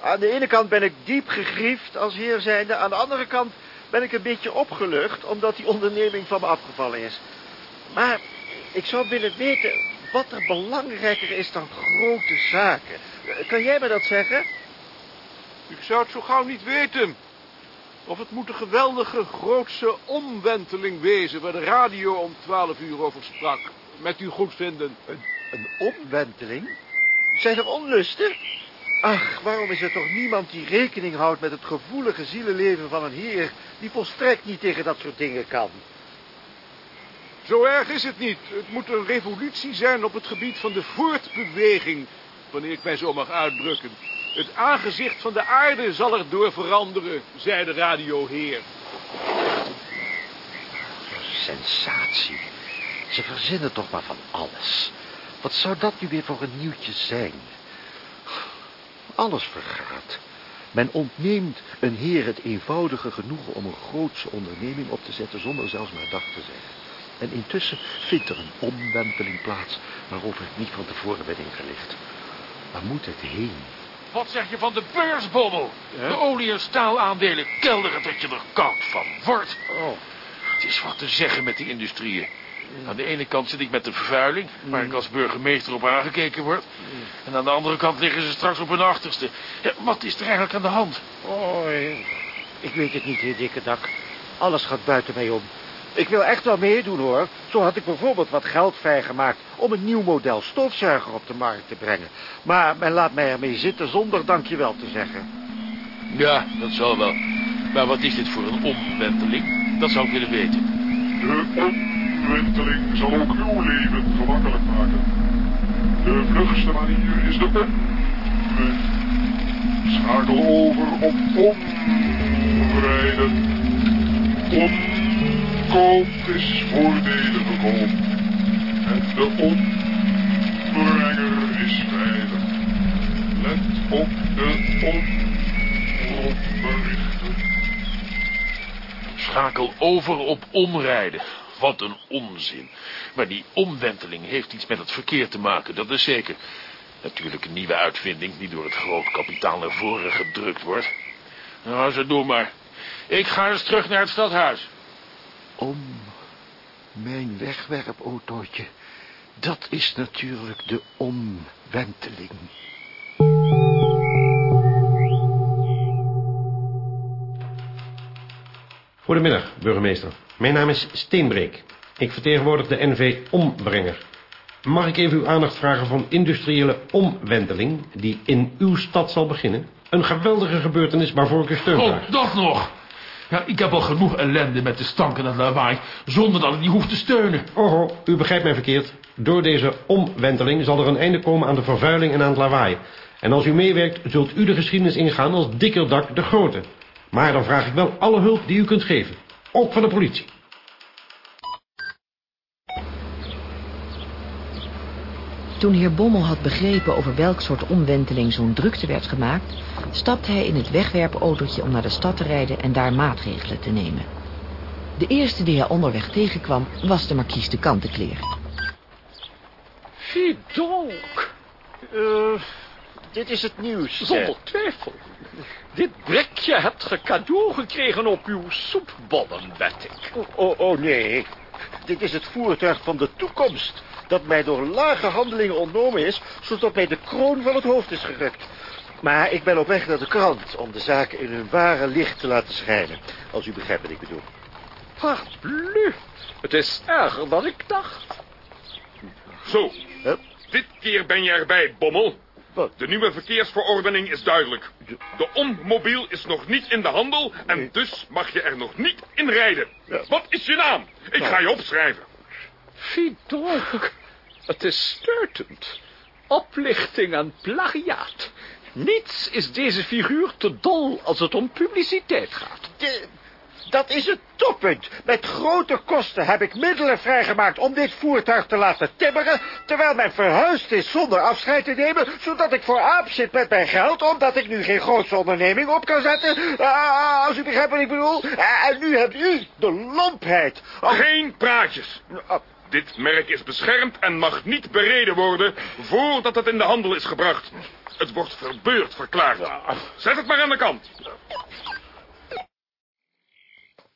Aan de ene kant ben ik diep gegriefd als heer zijnde. Aan de andere kant ben ik een beetje opgelucht, omdat die onderneming van me afgevallen is. Maar ik zou willen weten wat er belangrijker is dan grote zaken. Kan jij me dat zeggen? Ik zou het zo gauw niet weten. Of het moet een geweldige, grootse omwenteling wezen... waar de radio om twaalf uur over sprak. Met uw goedvinden. Een, een omwenteling? Zijn er onlusten? Ach, waarom is er toch niemand die rekening houdt met het gevoelige zielenleven van een heer... die volstrekt niet tegen dat soort dingen kan? Zo erg is het niet. Het moet een revolutie zijn op het gebied van de voortbeweging, wanneer ik mij zo mag uitdrukken. Het aangezicht van de aarde zal er door veranderen, zei de radioheer. Sensatie. Ze verzinnen toch maar van alles. Wat zou dat nu weer voor een nieuwtje zijn? Alles vergaat. Men ontneemt een heer het eenvoudige genoegen om een grootse onderneming op te zetten zonder zelfs maar dag te zeggen. En intussen vindt er een omwenteling plaats waarover ik niet van tevoren ben ingelicht. Waar moet het heen? Wat zeg je van de beursbommel? De olie- en staalaandelen kelderen dat je er koud van wordt. Oh. Het is wat te zeggen met die industrieën. Aan de ene kant zit ik met de vervuiling, waar ik als burgemeester op aangekeken word. En aan de andere kant liggen ze straks op hun achterste. Ja, wat is er eigenlijk aan de hand? Oh, ik weet het niet, heer Dikkedak. Alles gaat buiten mij om. Ik wil echt wel meedoen, hoor. Zo had ik bijvoorbeeld wat geld vrijgemaakt... om een nieuw model stofzuiger op de markt te brengen. Maar men laat mij ermee zitten zonder dankjewel te zeggen. Ja, dat zal wel. Maar wat is dit voor een omwenteling? Dat zou ik willen weten. De omwenteling zal ook uw leven gemakkelijk maken. De vlugste manier is de omwenteling. Schakel over op omrijden. Omkoop is voordelen gekomen. En de ombrenger is veilig. Let op de omroepberichten. Schakel over op omrijden. Wat een onzin. Maar die omwenteling heeft iets met het verkeer te maken, dat is zeker. Natuurlijk een nieuwe uitvinding die door het groot kapitaal naar voren gedrukt wordt. Nou, zo doe maar. Ik ga eens terug naar het stadhuis. Om mijn wegwerpautootje. Dat is natuurlijk de omwenteling. Goedemiddag, burgemeester. Mijn naam is Steenbreek. Ik vertegenwoordig de NV Ombrenger. Mag ik even uw aandacht vragen van industriële omwenteling... die in uw stad zal beginnen? Een geweldige gebeurtenis waarvoor ik u steun Oh, vraag. dat nog. Ja, ik heb al genoeg ellende met de stank en het lawaai... zonder dat ik die hoef te steunen. Oh, oh, u begrijpt mij verkeerd. Door deze omwenteling zal er een einde komen aan de vervuiling en aan het lawaai. En als u meewerkt, zult u de geschiedenis ingaan als dikkerdak de grote. Maar dan vraag ik wel alle hulp die u kunt geven. Ook van de politie. Toen heer Bommel had begrepen over welk soort omwenteling zo'n drukte werd gemaakt... stapte hij in het wegwerpautootje om naar de stad te rijden en daar maatregelen te nemen. De eerste die hij onderweg tegenkwam was de markies de Kantenkleer. Fidonk, Eh, dit is het nieuws. zonder twijfel. Dit brekje hebt ge cadeau gekregen op uw soepbollen, wed ik. Oh, oh, nee. Dit is het voertuig van de toekomst. Dat mij door lage handelingen ontnomen is, zodat mij de kroon van het hoofd is gerukt. Maar ik ben op weg naar de krant om de zaken in hun ware licht te laten schijnen. Als u begrijpt wat ik bedoel. Parbleu, het is erger dan ik dacht. Zo, dit keer ben je erbij, Bommel. De nieuwe verkeersverordening is duidelijk. De ommobiel is nog niet in de handel en dus mag je er nog niet in rijden. Wat is je naam? Ik ga je opschrijven. Fidonk, het is stuitend. Oplichting en plagiaat. Niets is deze figuur te dol als het om publiciteit gaat. De- dat is het toppunt. Met grote kosten heb ik middelen vrijgemaakt om dit voertuig te laten timmeren... terwijl men verhuisd is zonder afscheid te nemen... zodat ik voor aap zit met mijn geld... omdat ik nu geen grootse onderneming op kan zetten. Ah, als u begrijpt wat ik bedoel. Ah, en nu hebt u de lompheid. Geen praatjes. Dit merk is beschermd en mag niet bereden worden voordat het in de handel is gebracht. Het wordt verbeurd verklaard. Zet het maar aan de kant.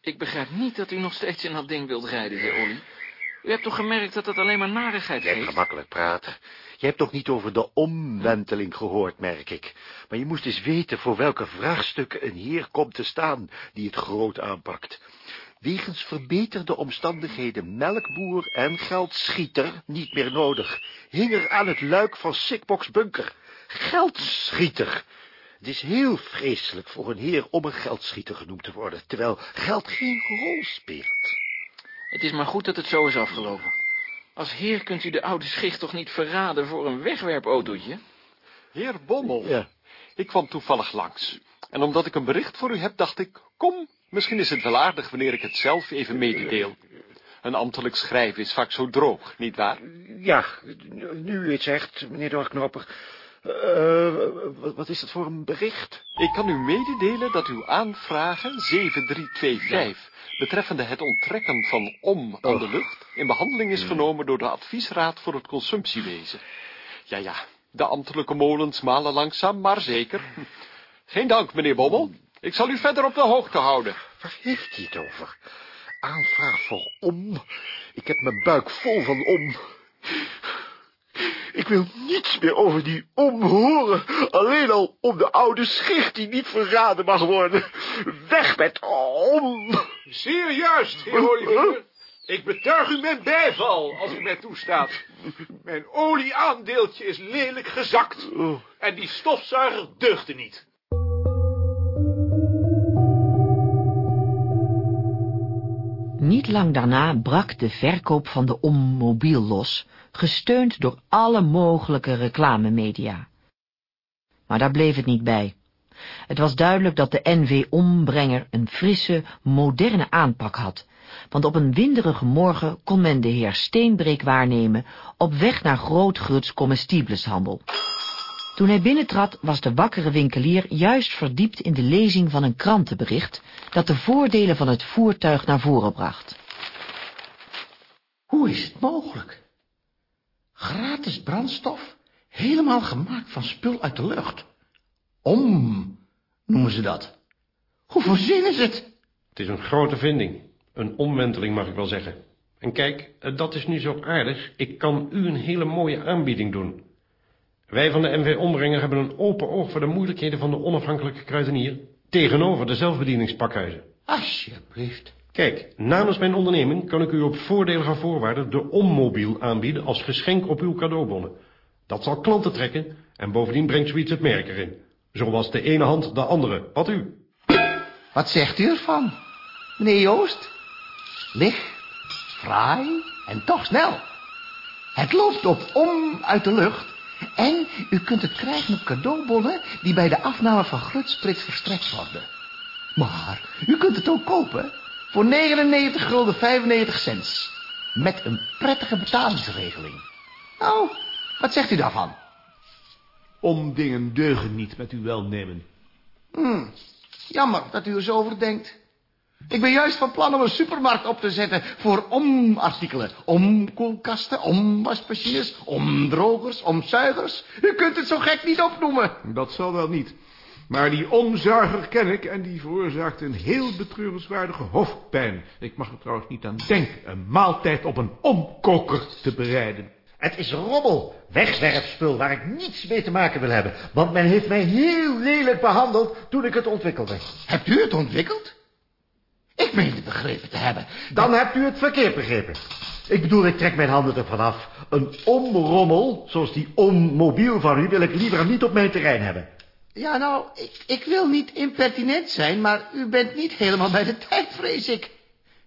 Ik begrijp niet dat u nog steeds in dat ding wilt rijden, heer Olly. U hebt toch gemerkt dat dat alleen maar narigheid Blijf geeft? gemakkelijk praten. Je hebt toch niet over de omwenteling gehoord, merk ik. Maar je moest eens weten voor welke vraagstukken een heer komt te staan die het groot aanpakt. Wegens verbeterde omstandigheden melkboer en geldschieter niet meer nodig. Hing er aan het luik van Sikboks bunker. Geldschieter. Het is heel vreselijk voor een heer om een geldschieter genoemd te worden, terwijl geld geen rol speelt. Het is maar goed dat het zo is afgelopen. Als heer kunt u de oude schicht toch niet verraden voor een wegwerpautootje? Heer Bommel, Ja. ik kwam toevallig langs. En omdat ik een bericht voor u heb, dacht ik, kom, misschien is het wel aardig wanneer ik het zelf even mededeel. Een ambtelijk schrijven is vaak zo droog, nietwaar? Ja, nu u het zegt, meneer Dorknopper. Eh, wat- is dat voor een bericht? Ik kan u mededelen dat uw aanvragen 7325 betreffende het onttrekken van om aan de lucht in behandeling is genomen door de adviesraad voor het consumptiewezen. Ja, ja, de ambtelijke molens malen langzaam, maar zeker. Geen dank, meneer Bommel. Ik zal u verder op de hoogte houden. Waar heeft hij het over? Aanvraag voor om. Ik heb mijn buik vol van om. Ik wil niets meer over die om horen. Alleen al om de oude schicht die niet verraden mag worden. Weg met om. Zeer juist, heer Olivier. Ik betuig u mijn bijval, als u mij toestaat. Mijn olieaandeeltje is lelijk gezakt. En die stofzuiger deugde niet. Niet lang daarna brak de verkoop van de ommobiel los, gesteund door alle mogelijke reclamemedia. Maar daar bleef het niet bij. Het was duidelijk dat de NV-ombrenger een frisse, moderne aanpak had, want op een winderige morgen kon men de heer Steenbreek waarnemen op weg naar Grootguts comestibleshandel. Toen hij binnentrad was de wakkere winkelier juist verdiept in de lezing van een krantenbericht dat de voordelen van het voertuig naar voren bracht. Hoe is het mogelijk? Gratis brandstof, helemaal gemaakt van spul uit de lucht. Om, noemen ze dat. Hoe verzinnen ze het? Het is een grote vinding. Een omwenteling, mag ik wel zeggen. En kijk, eh, dat is nu zo aardig. Ik kan u een hele mooie aanbieding doen. Wij van de MV Ombrenger hebben een open oog voor de moeilijkheden van de onafhankelijke kruidenier tegenover de zelfbedieningspakhuizen. Alsjeblieft. Kijk, namens mijn onderneming kan ik u op voordelige voorwaarden de ommobiel aanbieden als geschenk op uw cadeaubonnen. Dat zal klanten trekken en bovendien brengt zoiets het merk erin. Zo was de ene hand de andere. Wat u? Wat zegt u ervan, meneer Joost? Licht, fraai en toch snel. Het loopt op om uit de lucht en u kunt het krijgen op cadeaubonnen die bij de afname van Glutsprit verstrekt worden. Maar u kunt het ook kopen voor 99 gulden 95 cents. Met een prettige betalingsregeling. Nou, wat zegt u daarvan? Omdingen deugen niet met uw welnemen. Hmm, jammer dat u er zo over denkt. Ik ben juist van plan om een supermarkt op te zetten voor omartikelen. Omkoelkasten, omwasmachines, omdrogers, omzuigers. U kunt het zo gek niet opnoemen. Dat zal wel niet. Maar die omzuiger ken ik en die veroorzaakt een heel betreurenswaardige hoofdpijn. Ik mag er trouwens niet aan denken een maaltijd op een omkoker te bereiden. Het is rommel, wegwerpspul waar ik niets mee te maken wil hebben. Want men heeft mij heel lelijk behandeld toen ik het ontwikkelde. Hebt u het ontwikkeld? Ik meen het begrepen te hebben. Dan hebt u het verkeerd begrepen. Ik bedoel, ik trek mijn handen ervan af. Een omrommel, zoals die ommobiel van u, wil ik liever niet op mijn terrein hebben. Ja, nou, ik, ik wil niet impertinent zijn, maar u bent niet helemaal bij de tijd, vrees ik.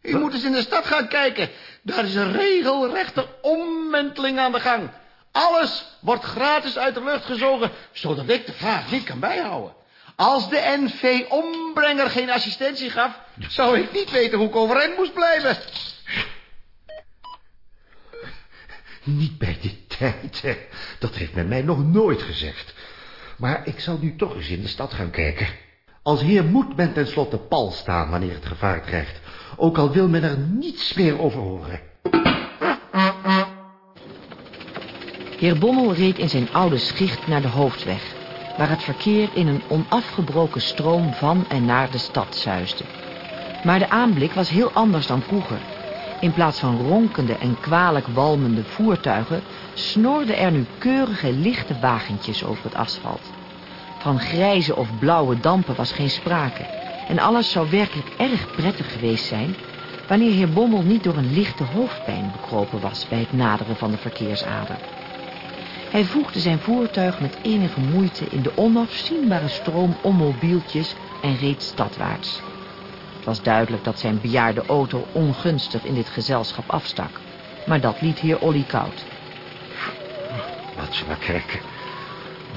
U moet eens in de stad gaan kijken. Daar is een regelrechte omwenteling aan de gang. Alles wordt gratis uit de lucht gezogen, zodat ik de vraag niet kan bijhouden. Als de NV-ombrenger geen assistentie gaf, zou ik niet weten hoe ik overeind moest blijven. Niet bij de tijd, hè. Dat heeft men mij nog nooit gezegd. Maar ik zal nu toch eens in de stad gaan kijken. Als heer moet men tenslotte pal staan wanneer het gevaar dreigt. Ook al wil men er niets meer over horen. Heer Bommel reed in zijn oude schicht naar de hoofdweg, waar het verkeer in een onafgebroken stroom van en naar de stad zuisde. Maar de aanblik was heel anders dan vroeger. In plaats van ronkende en kwalijk walmende voertuigen snorden er nu keurige lichte wagentjes over het asfalt. Van grijze of blauwe dampen was geen sprake. En alles zou werkelijk erg prettig geweest zijn wanneer heer Bommel niet door een lichte hoofdpijn bekropen was bij het naderen van de verkeersader. Hij voegde zijn voertuig met enige moeite in de onafzienbare stroom om mobieltjes en reed stadwaarts. Het was duidelijk dat zijn bejaarde auto ongunstig in dit gezelschap afstak, maar dat liet heer Olly koud. Laat ze maar kijken.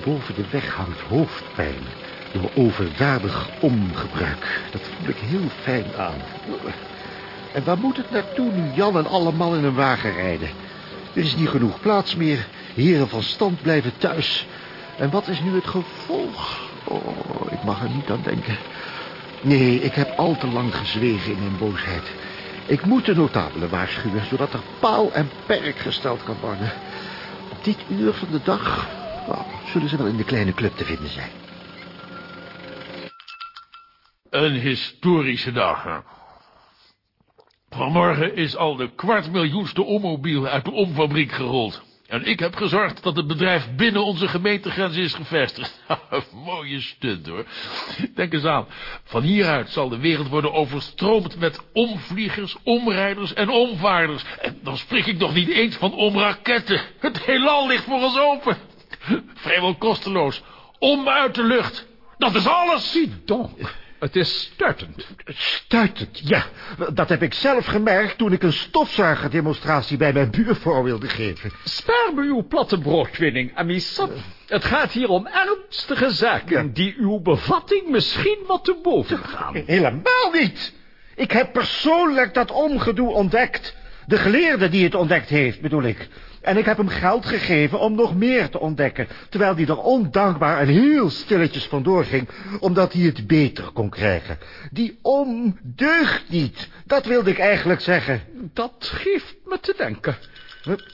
Boven de weg hangt hoofdpijn door overdadig omgebruik. Dat voel ik heel fijn aan. En waar moet het naartoe nu Jan en alle in een wagen rijden? Er is niet genoeg plaats meer. Heren van stand blijven thuis. En wat is nu het gevolg? Oh, ik mag er niet aan denken. Nee, ik heb al te lang gezwegen in mijn boosheid. Ik moet de notabelen waarschuwen, zodat er paal en perk gesteld kan worden. Dit uur van de dag oh, zullen ze wel in de kleine club te vinden zijn. Een historische dag. Vanmorgen is al de kwartmiljoenste ommobiel uit de omfabriek gerold. En ik heb gezorgd dat het bedrijf binnen onze gemeentegrens is gevestigd. Mooie stunt, hoor. Denk eens aan. Van hieruit zal de wereld worden overstroomd met omvliegers, omrijders en omvaarders. En dan spreek ik nog niet eens van omraketten. Het heelal ligt voor ons open. Vrijwel kosteloos. Om uit de lucht. Dat is alles. Zie. Het is stuitend. Stuitend, ja. Dat heb ik zelf gemerkt toen ik een stofzuigerdemonstratie bij mijn buurvrouw wilde geven. Spaar me uw platte broodwinning. Het gaat hier om ernstige zaken die uw bevatting misschien wat te boven gaan. Helemaal niet. Ik heb persoonlijk dat omgedoe ontdekt. De geleerde die het ontdekt heeft, bedoel ik. En ik heb hem geld gegeven om nog meer te ontdekken... terwijl hij er ondankbaar en heel stilletjes vandoor ging... omdat hij het beter kon krijgen. Die om deugt niet. Dat wilde ik eigenlijk zeggen. Dat geeft me te denken.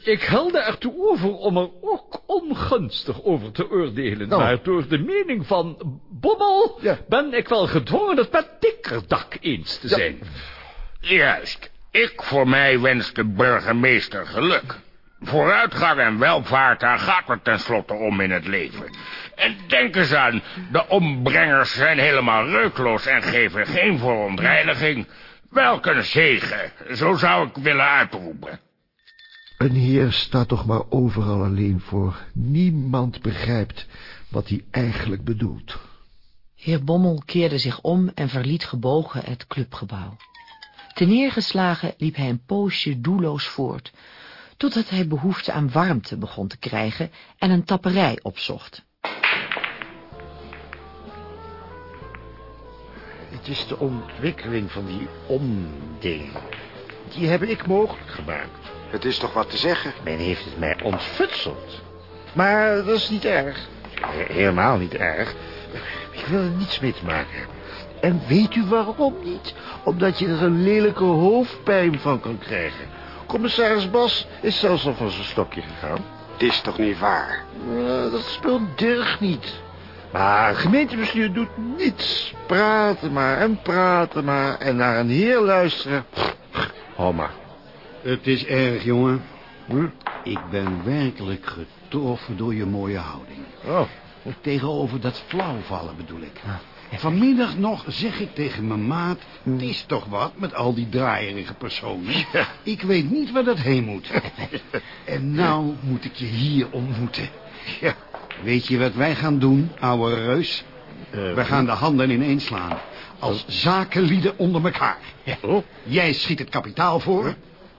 Ik helde ertoe over om er ook ongunstig over te oordelen. Nou. Maar door de mening van Bommel ben ik wel gedwongen het met dikkerdak eens te zijn. Juist. Ik voor mij wens de burgemeester geluk. Vooruitgang en welvaart, daar gaat het tenslotte om in het leven. En denk eens aan, de ombrengers zijn helemaal reukloos en geven geen verontreiniging. Welk een zegen, zo zou ik willen uitroepen. Een heer staat toch maar overal alleen voor. Niemand begrijpt wat hij eigenlijk bedoelt. Heer Bommel keerde zich om en verliet gebogen het clubgebouw. Teneergeslagen liep hij een poosje doelloos voort, totdat hij behoefte aan warmte begon te krijgen en een tapperij opzocht. Het is de ontwikkeling van die omding. Die heb ik mogelijk gemaakt. Het is toch wat te zeggen? Men heeft het mij ontfutseld. Maar dat is niet erg. He- Helemaal niet erg. Ik wil er niets mee te maken hebben. En weet u waarom niet? Omdat je er een lelijke hoofdpijn van kan krijgen. Commissaris Bas is zelfs al van zijn stokje gegaan. Het is toch niet waar? Eh, dat spul deugt niet. Maar het gemeentebestuur doet niets. Praten maar en praten maar. En naar een heer luisteren. Hou maar. Het is erg, jongen. Ik ben werkelijk getroffen door je mooie houding. Oh. Tegenover dat flauwvallen bedoel ik. Vanmiddag nog zeg ik tegen mijn maat... het is toch wat met al die draaierige personen. Ik weet niet waar dat heen moet. en nou moet ik je hier ontmoeten. Ja. Weet je wat wij gaan doen, ouwe reus? we gaan de handen ineens slaan. Als zakenlieden onder elkaar. Jij schiet het kapitaal voor...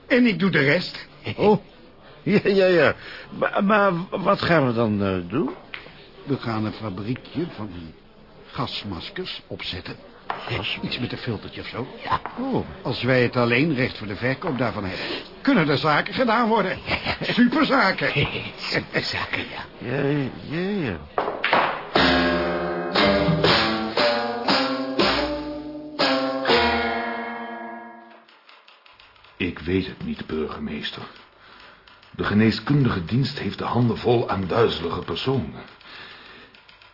en ik doe de rest. Oh, ja, ja, ja. Maar, maar wat gaan we dan eh, doen? We gaan een fabriekje van gasmaskers opzetten. Iets met een filtertje of zo. Ja. Oh. Als wij het alleen recht voor de verkoop daarvan hebben... kunnen er zaken gedaan worden. Superzaken. Superzaken, ja. Ja, ja, ja. Ik weet het niet, burgemeester. De geneeskundige dienst heeft de handen vol aan duizelige personen.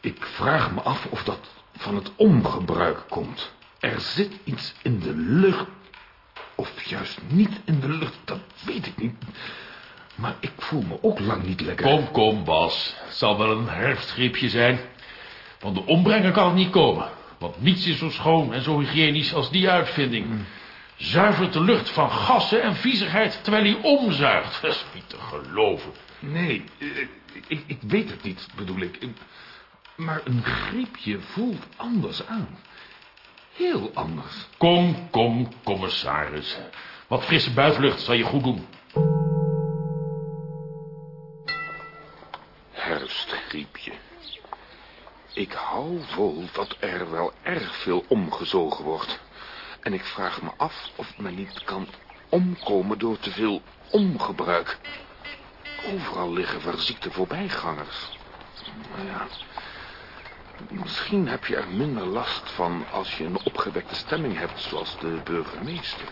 Ik vraag me af of dat van het ongebruik komt. Er zit iets in de lucht, of juist niet in de lucht, dat weet ik niet. Maar ik voel me ook lang niet lekker. Kom, kom, Bas. Het zal wel een herfstgriepje zijn. Van de ombrenger kan het niet komen. Want niets is zo schoon en zo hygiënisch als die uitvinding. zuivert de lucht van gassen en viezigheid terwijl hij omzuigt. Dat is niet te geloven. Nee, eh, ik, ik weet het niet, bedoel ik. Maar een griepje voelt anders aan. Heel anders. Kom, kom, commissaris. Wat frisse buitenlucht zal je goed doen. Herfstgriepje. Ik hou vol dat er wel erg veel omgezogen wordt. En ik vraag me af of men niet kan omkomen door te veel omgebruik. Overal liggen verziekte voorbijgangers. Nou ja, misschien heb je er minder last van als je een opgewekte stemming hebt, zoals de burgemeester.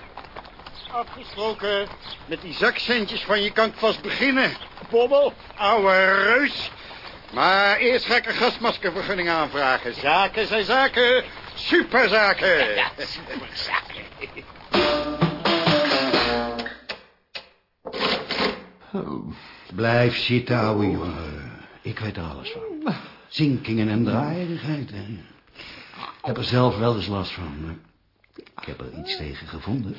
Afgesproken. Met die zakcentjes van je kan ik vast beginnen. Bobbel, ouwe reus. Maar eerst ga ik een gasmaskervergunning aanvragen. Zaken zijn zaken. Superzaken. Ja, superzaken. Oh. Blijf zitten, ouwe jongen. Ik weet er alles van. Zinkingen en draaierigheid. Ik heb er zelf wel eens last van. Maar ik heb er iets tegen gevonden.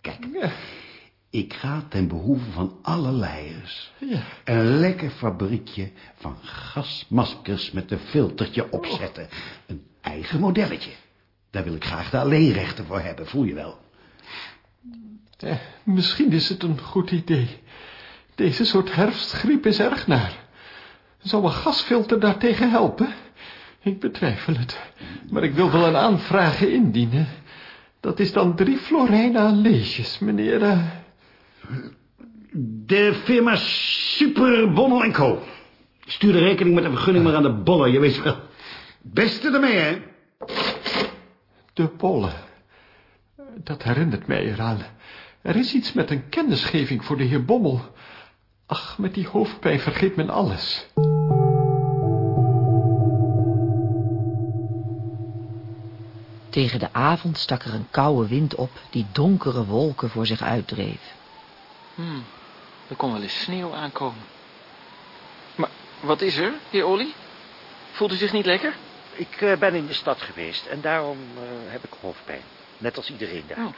Kijk, ik ga ten behoeve van alle een lekker fabriekje van gasmaskers met een filtertje opzetten. Een eigen modelletje. Daar wil ik graag de alleenrechten voor hebben, voel je wel. Eh, misschien is het een goed idee. Deze soort herfstgriep is erg naar. Zou een gasfilter daartegen helpen? Ik betwijfel het. Maar ik wil wel een aanvraag indienen. Dat is dan drie florijnen aan leesjes, meneer... Uh... De firma Super Bommel Co. Stuur de rekening met de vergunning maar aan de bollen, je weet wel. Beste ermee, hè? De bollen. Dat herinnert mij eraan. Er is iets met een kennisgeving voor de heer Bommel. Ach, met die hoofdpijn vergeet men alles. Tegen de avond stak er een koude wind op die donkere wolken voor zich uitdreef. Hmm, er kon wel eens sneeuw aankomen. Maar wat is er, heer Olly? Voelt u zich niet lekker? Ik uh, ben in de stad geweest en daarom uh, heb ik hoofdpijn. Net als iedereen daar. Oh.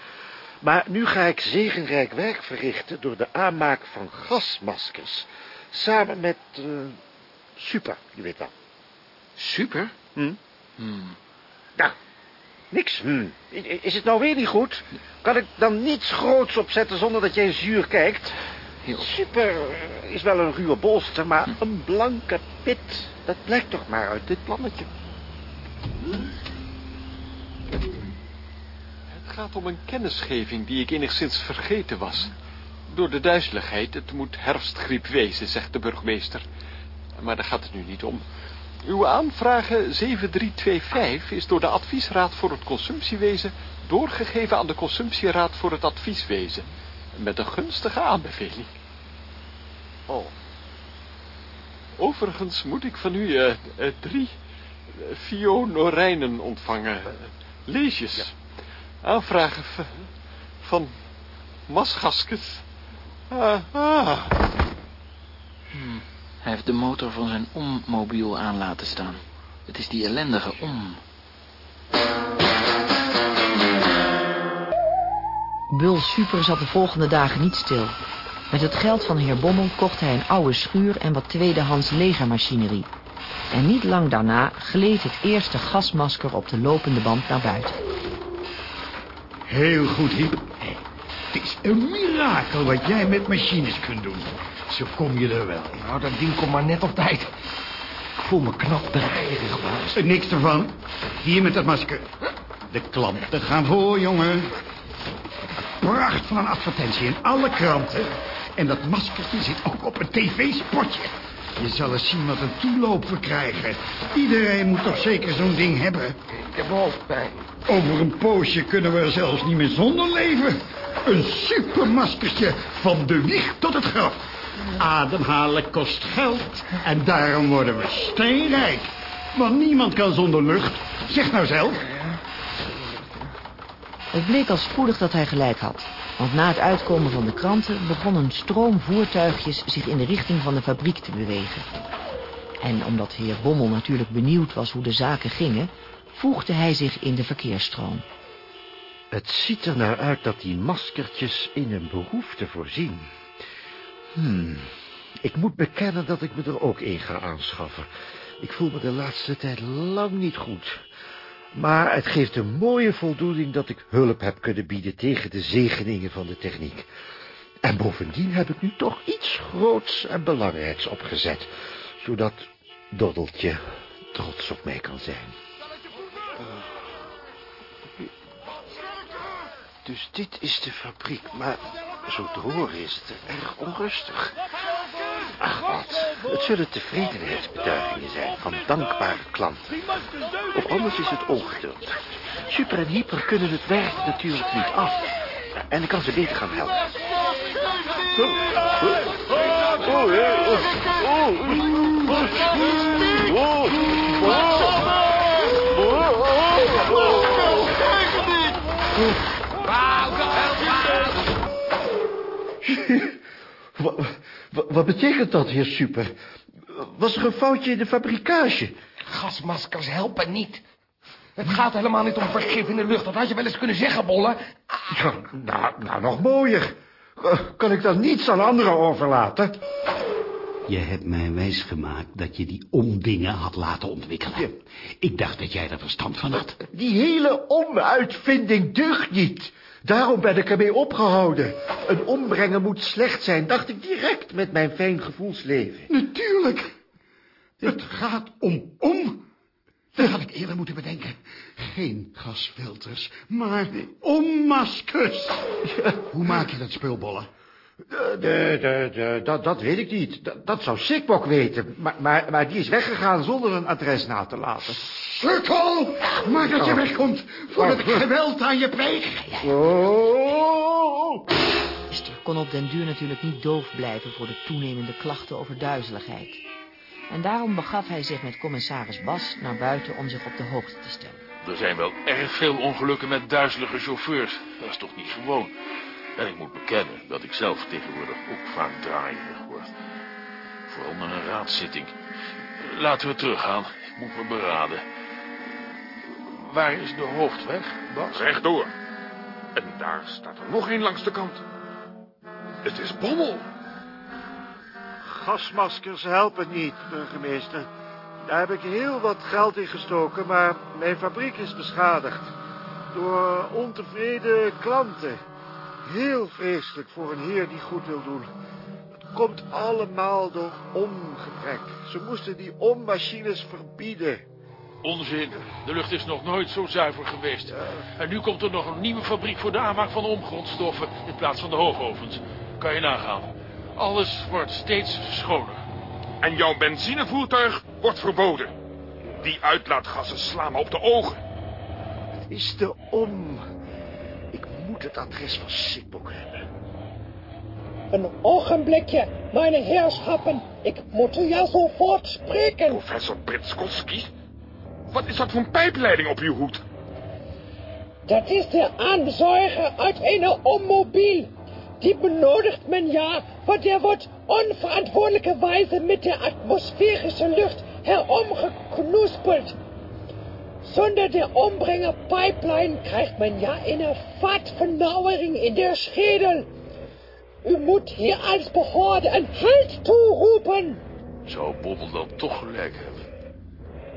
Maar nu ga ik zegenrijk werk verrichten door de aanmaak van gasmaskers. Samen met uh, Super, je weet wel. Super? Hm? Hmm. Nou, niks. Hm. Is het nou weer niet goed? Kan ik dan niets groots opzetten zonder dat jij zuur kijkt? Heel. Super is wel een ruwe bolster, maar een blanke pit. Dat blijkt toch maar uit dit plannetje. Het gaat om een kennisgeving die ik enigszins vergeten was. Door de duizeligheid, het moet herfstgriep wezen, zegt de burgemeester. Maar daar gaat het nu niet om. Uw aanvrage 7325 is door de Adviesraad voor het Consumptiewezen doorgegeven aan de Consumptieraad voor het Advieswezen. Met een gunstige aanbeveling. Oh. Overigens moet ik van u uh, uh, drie fionorijnen ontvangen. Leesjes. Ja. Aanvragen van Masgaskes. Ah, ah. Hmm. Hij heeft de motor van zijn ommobiel aan laten staan. Het is die ellendige om. Bul Super zat de volgende dagen niet stil. Met het geld van heer Bommel kocht hij een oude schuur en wat tweedehands legermachinerie. En niet lang daarna gleed het eerste gasmasker op de lopende band naar buiten. Heel goed, Hiep. Het is een mirakel wat jij met machines kunt doen. Zo kom je er wel. Nou, dat ding komt maar net op tijd. Ik voel me knap draaierig, baas. Niks ervan. Hier met dat masker. De klanten gaan voor, jongen. Pracht van een advertentie in alle kranten. En dat maskertje zit ook op een tv-spotje. Je zal eens zien wat een toeloop we krijgen. Iedereen moet toch zeker zo'n ding hebben? Ik heb hoofdpijn. Over een poosje kunnen we er zelfs niet meer zonder leven. Een supermaskertje van de wieg tot het graf. Ademhalen kost geld en daarom worden we steenrijk. Want niemand kan zonder lucht. Zeg nou zelf. Het bleek al spoedig dat hij gelijk had. Want na het uitkomen van de kranten begon een stroom voertuigjes zich in de richting van de fabriek te bewegen. En omdat heer Bommel natuurlijk benieuwd was hoe de zaken gingen, voegde hij zich in de verkeersstroom. Het ziet er naar uit dat die maskertjes in een behoefte voorzien. Hmm, ik moet bekennen dat ik me er ook een ga aanschaffen. Ik voel me de laatste tijd lang niet goed. Maar het geeft een mooie voldoening dat ik hulp heb kunnen bieden tegen de zegeningen van de techniek. En bovendien heb ik nu toch iets groots en belangrijks opgezet, zodat Doddeltje trots op mij kan zijn. Dus dit is de fabriek, maar zo te horen is het erg onrustig. Ach wat, het zullen tevredenheidsbetuigingen zijn van dankbare klanten. Of anders is het ongeduld. Super en Hyper kunnen het werk natuurlijk niet af. En ik kan ze beter gaan helpen. Wat, wat betekent dat, heer Super? Was er een foutje in de fabrikage? Gasmaskers helpen niet. Het gaat helemaal niet om vergif in de lucht. Dat had je wel eens kunnen zeggen, Bolle. Ja, nou, nou, nog mooier. Kan ik dan niets aan anderen overlaten? Je hebt mij wijsgemaakt dat je die omdingen had laten ontwikkelen. Ik dacht dat jij er verstand van had. Die hele omuitvinding deugt niet. Daarom ben ik ermee opgehouden. Een ombrengen moet slecht zijn, dacht ik direct met mijn fijn gevoelsleven. Natuurlijk. Het gaat om om. Dat had ik eerder moeten bedenken. Geen gasfilters, maar ommaskers. Hoe maak je dat spulbollen? De, de, de, de, dat, dat weet ik niet. Dat, dat zou Sikbok weten. Maar, maar, maar die is weggegaan zonder een adres na te laten. Sukkel! Maak dat je wegkomt, voordat ik geweld aan je pleeg. Oh. Esther kon op den duur natuurlijk niet doof blijven voor de toenemende klachten over duizeligheid. En daarom begaf hij zich met commissaris Bas naar buiten om zich op de hoogte te stellen. Er zijn wel erg veel ongelukken met duizelige chauffeurs. Dat is toch niet gewoon? En ik moet bekennen dat ik zelf tegenwoordig ook vaak draaierig word. Vooral na een raadszitting. Laten we teruggaan. Ik moet me beraden. Waar is de hoofdweg, Bas? Rechtdoor. En daar staat er nog één langs de kant. Het is Bommel. Gasmaskers helpen niet, burgemeester. Daar heb ik heel wat geld in gestoken, maar mijn fabriek is beschadigd. Door ontevreden klanten. Heel vreselijk voor een heer die goed wil doen. Het komt allemaal door omgebrek. Ze moesten die ommachines verbieden. Onzin. De lucht is nog nooit zo zuiver geweest. En nu komt er nog een nieuwe fabriek voor de aanmaak van omgrondstoffen... in plaats van de hoogovens. Kan je nagaan. Alles wordt steeds schoner. En jouw benzinevoertuig wordt verboden. Die uitlaatgassen slaan me op de ogen. Het is te om. Ik moet het adres van Sikbok hebben. Een ogenblikje, mijn heerschappen. Ik moet u ja sofort spreken. Professor Britskowski? Wat is dat voor een pijpleiding op uw hoed? Dat is de aanzuiger uit een ommobiel. Die benodigt men ja, want der wordt onverantwoordelijkerwijze met de atmosferische lucht heromgeknuspeld. Zonder de ombrenger pipeline krijgt men ja een vatvernauwering in der schedel. U moet hier als behoorde een halt toeroepen. Zou Bobbel dan toch gelijk hebben?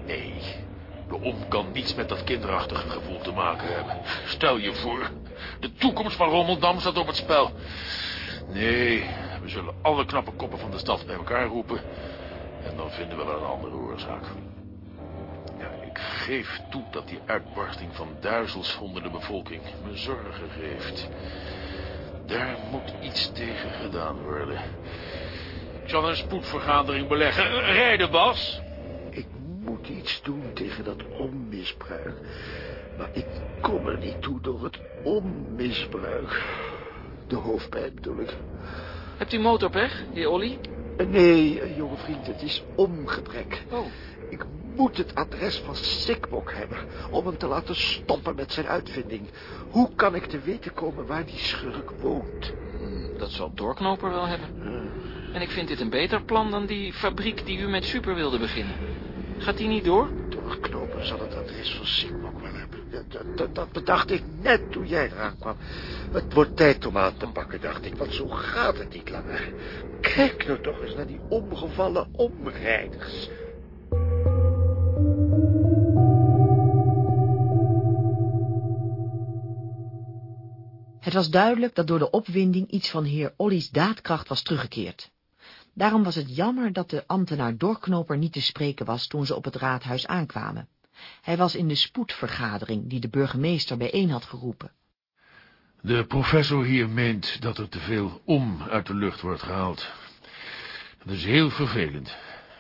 Nee, de om kan niets met dat kinderachtige gevoel te maken hebben. Stel je voor, de toekomst van Rommeldam staat op het spel. Nee, we zullen alle knappe koppen van de stad bij elkaar roepen... en dan vinden we wel een andere oorzaak. Geef toe dat die uitbarsting van duizels onder de bevolking me zorgen geeft. Daar moet iets tegen gedaan worden. Ik zal een spoedvergadering beleggen. Rijden, Bas. Ik moet iets doen tegen dat onmisbruik. Maar ik kom er niet toe door het onmisbruik. De hoofdpijn bedoel ik. Hebt u motorpech, heer Olly? Nee, eh, jonge vriend, het is omgebrek. Oh. Ik moet het adres van Sikbok hebben... om hem te laten stoppen met zijn uitvinding. Hoe kan ik te weten komen waar die schurk woont? Hmm, Dat zal Doorknoper wel hebben. En ik vind dit een beter plan dan die fabriek die u met Super wilde beginnen. Gaat die niet door? Doorknoper zal het adres van Sikbok wel heb. Dat, dat, dat bedacht ik net toen jij eraan kwam. Het wordt tijd om aan te pakken, dacht ik, want zo gaat het niet langer. Kijk nou toch eens naar die omgevallen omrijders. Het was duidelijk dat door de opwinding iets van heer Olly's daadkracht was teruggekeerd. Daarom was het jammer dat de ambtenaar Doorknoper niet te spreken was toen ze op het raadhuis aankwamen. Hij was in de spoedvergadering die de burgemeester bijeen had geroepen. De professor hier meent dat er te veel om uit de lucht wordt gehaald. Dat is heel vervelend.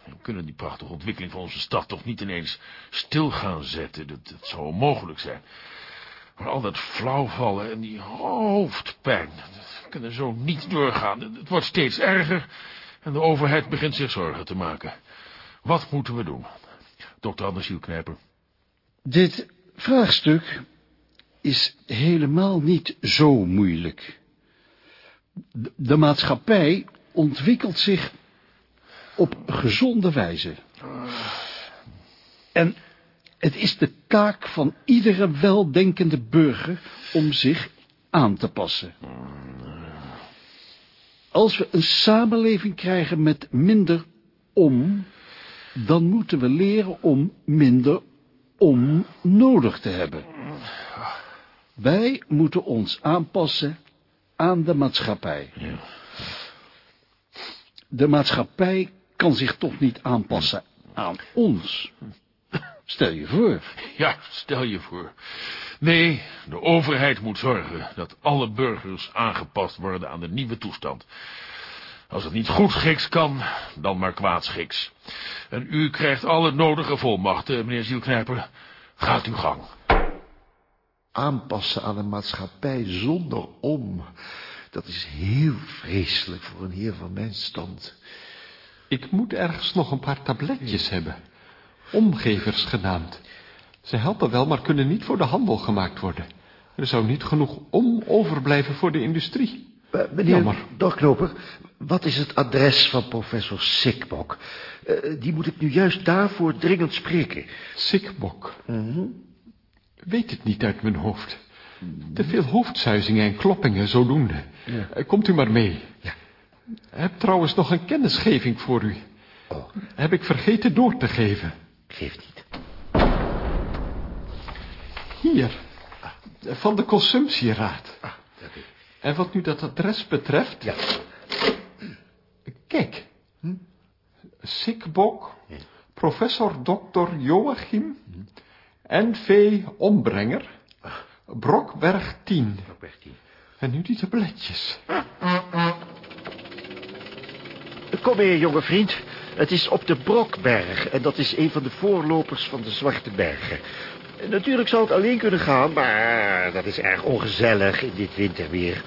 We kunnen die prachtige ontwikkeling van onze stad toch niet ineens stil gaan zetten. Dat, zou onmogelijk zijn. Maar al dat flauwvallen en die hoofdpijn, dat kunnen zo niet doorgaan. Het wordt steeds erger en de overheid begint zich zorgen te maken. Wat moeten we doen? Dokter Anders Knijper. Dit vraagstuk is helemaal niet zo moeilijk. De maatschappij ontwikkelt zich op gezonde wijze. En het is de taak van iedere weldenkende burger om zich aan te passen. Als we een samenleving krijgen met minder om, dan moeten we leren om minder om nodig te hebben. Wij moeten ons aanpassen aan de maatschappij. De maatschappij kan zich toch niet aanpassen aan ons. Stel je voor. Ja, stel je voor. Nee, de overheid moet zorgen dat alle burgers aangepast worden aan de nieuwe toestand. Als het niet goed schiks kan, dan maar kwaadschiks. En u krijgt alle nodige volmachten, meneer Zielknijper. Gaat uw gang. Aanpassen aan een maatschappij zonder om. Dat is heel vreselijk voor een heer van mijn stand. Ik moet ergens nog een paar tabletjes hebben. Omgevers genaamd. Ze helpen wel, maar kunnen niet voor de handel gemaakt worden. Er zou niet genoeg om overblijven voor de industrie. Uh, meneer Jammer. Dorknoper, wat is het adres van professor Sikbok? Uh, die moet ik nu juist daarvoor dringend spreken. Sikbok? Weet het niet uit mijn hoofd. Te veel hoofdzuizingen en kloppingen, zodoende. Ja. Uh, komt u maar mee. Ja. Heb trouwens nog een kennisgeving voor u. Oh. Heb ik vergeten door te geven. Geef niet. Hier. Van de consumptieraad. Ah. En wat nu dat adres betreft... Ja. Kijk. Hm? Sikbok, ja. professor Dr. Joachim, hm? N.V. Ombrenger, Brokberg 10. Brokberg 10. En nu die tabletjes. Kom mee, jonge vriend. Het is op de Brokberg en dat is een van de voorlopers van de Zwarte Bergen. Natuurlijk zou het alleen kunnen gaan, maar dat is erg ongezellig in dit winterweer.